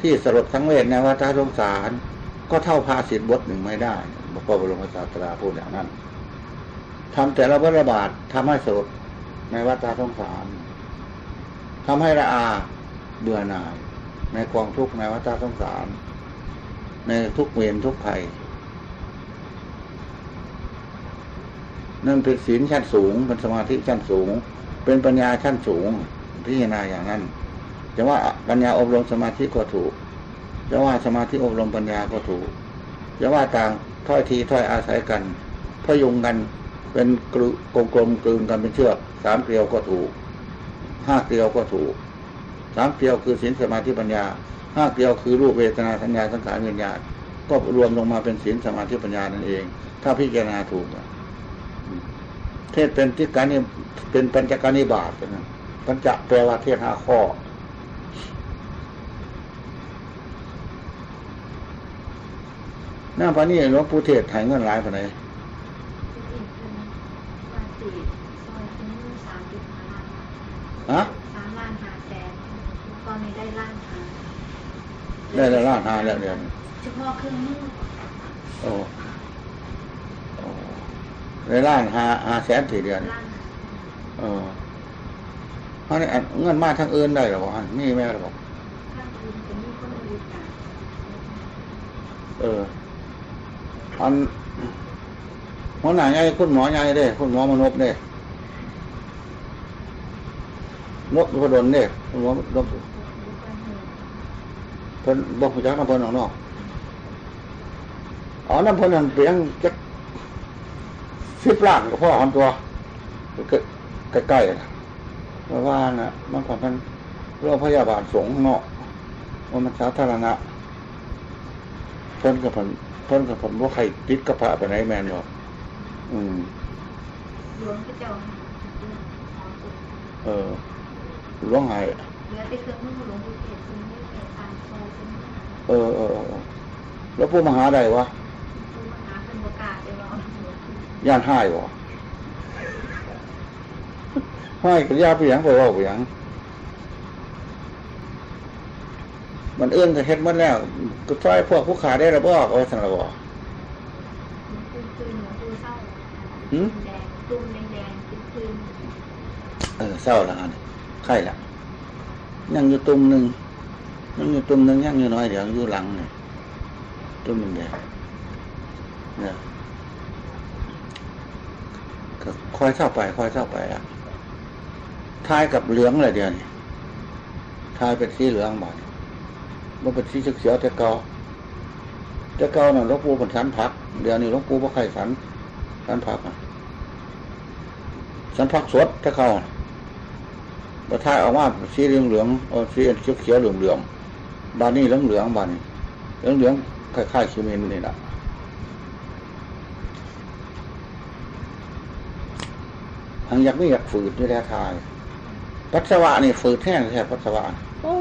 ที่สลดทั้งเวทในวัฏสงสาร ก็เท่าภาสิทธิบทหนึ่งไม่ได้พระบรมศาสดาพูดอย่างนั้นทำแต่ละบทบาททำให้สลดในวัฏสงสารทำให้ละอาเบื่อหน่ายในกองทุกข์ในวัฏสงสาร ในทุกเวรทุกภัย นั่นเป็นศีลชั้นสูง เป็นสมาธิชั้นสูง เป็นปัญญาชั้นสูง พิจารณาอย่างนั้นจะว่าปัญญาอบรมสมาธิก็ถูกจะว่าสมาธิอบรมปัญญาก็ถูกจะว่าต่างถ้อยทีถ้อยอาศัยกันพยุงกันเป็นกลกลมกลมกลืนกันเป็นเชือกสามเกลียวก็ถูกห้าเกลียวก็ถูกสามเกลียวคือศีลสมาธิปัญญา ห้าเกลียวคือรูปเวทนาสัญญาสังขารวิญญาณก็รวมลงมาเป็นศีลสมาธิปัญญานั่นเอง ถ้าพิจารณาถูกเทศเป็นที่การนี่เป็นปัญจการนิบาตนะปัญจแปลว่าเทศห้าข้อหน้าพระนี่หลวงปู่เทศถ่ายเงินหลายปานไหนที่ดินเป็นวันสี่ซอยถึงสามจุดห้าล้านฮะสามล้านห้าแสนตอนนี้ได้ล้านห้า ได้ละล้านห้าแล้วเดือนเฉพาะเครื่องมือโอ้โอ้ได้ล้านห้าห้าแสนสี่เดือนล้านห้าเออเพราะนี่อันเงินมาทางอื่นได้หรอวะนี่แม่หรอบอกข้างคืนจะมีคนบริจาคเอออันหัวหน้าใหญ่คุณหมอใหญ่เด้คุณหมอมนุษย์เด้นกพดลเด้คุณหมอนก เพิ่นบอกจักน้ำเพิ่นออกนอกอ๋อน้ำเพิ่นนั่นเปียงจักสิบล้านก็พ่อคนตัวใกล้ๆนะเพราะว่านะมันก่อนมันโรงพยาบาลสงฆ์เนาะว่ามันสาธารณะเพิ่นกับเพิ่นเพิ่นกับเพิ่นว่าใครติดกระเพาะไปไหนแมนบ่อืมหลวงพระเจ้าหอสุดเออหลวงหายเหลือแต่เครื่องมือหลวงปู่เทศซึ่งไม่เป็นตามโซซึ่ง เออเออเออแล้วผู้มหาใดวะผู้มหาเป็นประกาศไปว่าหลวงปู่ย่านห้ายวะห้ายกับยาไปหยังไปเว่าไปหยังมันเอื้อนก็เฮ็ดหมันแล้วก็ช่วยพวกผู้ขาได้ระบอกเอาไว้สันระบอกหลวงปู่คืนหลวงปู่เศร้าหืมแดงตุ้มแดงๆคืนคืนเออเศร้าละอันไข่ละยังอยู่ตุ่มหนึ่ง ยังอยู่ตุ่มนึ่งยังอยู่น้อยเดี๋ยวอยู่หลังเนี่ยตุ่มนึงเดียวเนี่ยก็คอยเข้าไปคอยเข้าไปอะทายกับเหลืองอะไรเดียวนี่ทายเป็นสีเหลืองบ่เนี่ยมันเป็นสีเขียวแต่เก่าแต่เก่าน่ะหลวงปู่เป็นสันผัก เดี๋ยวนี้หลวงปู่บ่ใครสันสันผักอะสันผักสดแต่เก่าน่ะบทายออกมาสีเหลืองเหลืองเออสีเขียวเขียวเหลืองเหลือง บานนี้เหลืองเหลืองบานนี้เหลืองเหลืองคล้ายๆคิวเมนนี่แหละหังอยากไม่อยากฝืดนี่แหละทาย ปัสสาวะนี่ฝืดแห้งแท้ปัสสาวะโอ้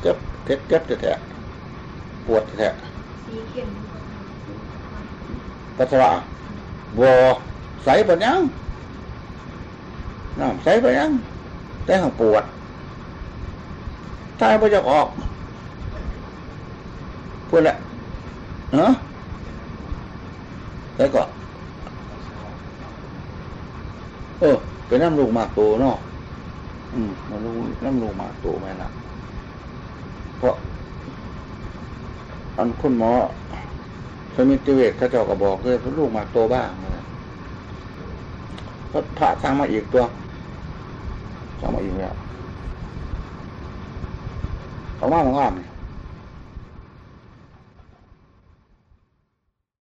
เก็บเก็บเก็บแท้ปวดแท้ปัสสาวะบัวใสปะยังน้ำใสปะยังแต่หังปวดตายไปจะออก พูดแหละเนาะแล้วก็เออเป็นน้ำลูกหมาโตเนาะอืมมันลูกน้ำลูกหมาโตไหมล่ะเพราะอันคุณหมอสมิติเวชเขาเจ้าก็บอกเลยลูกหมาโตบ้างนะก็พระสร้างมาอีกตัวสองมาอีกแล้วเอามาของงามนี่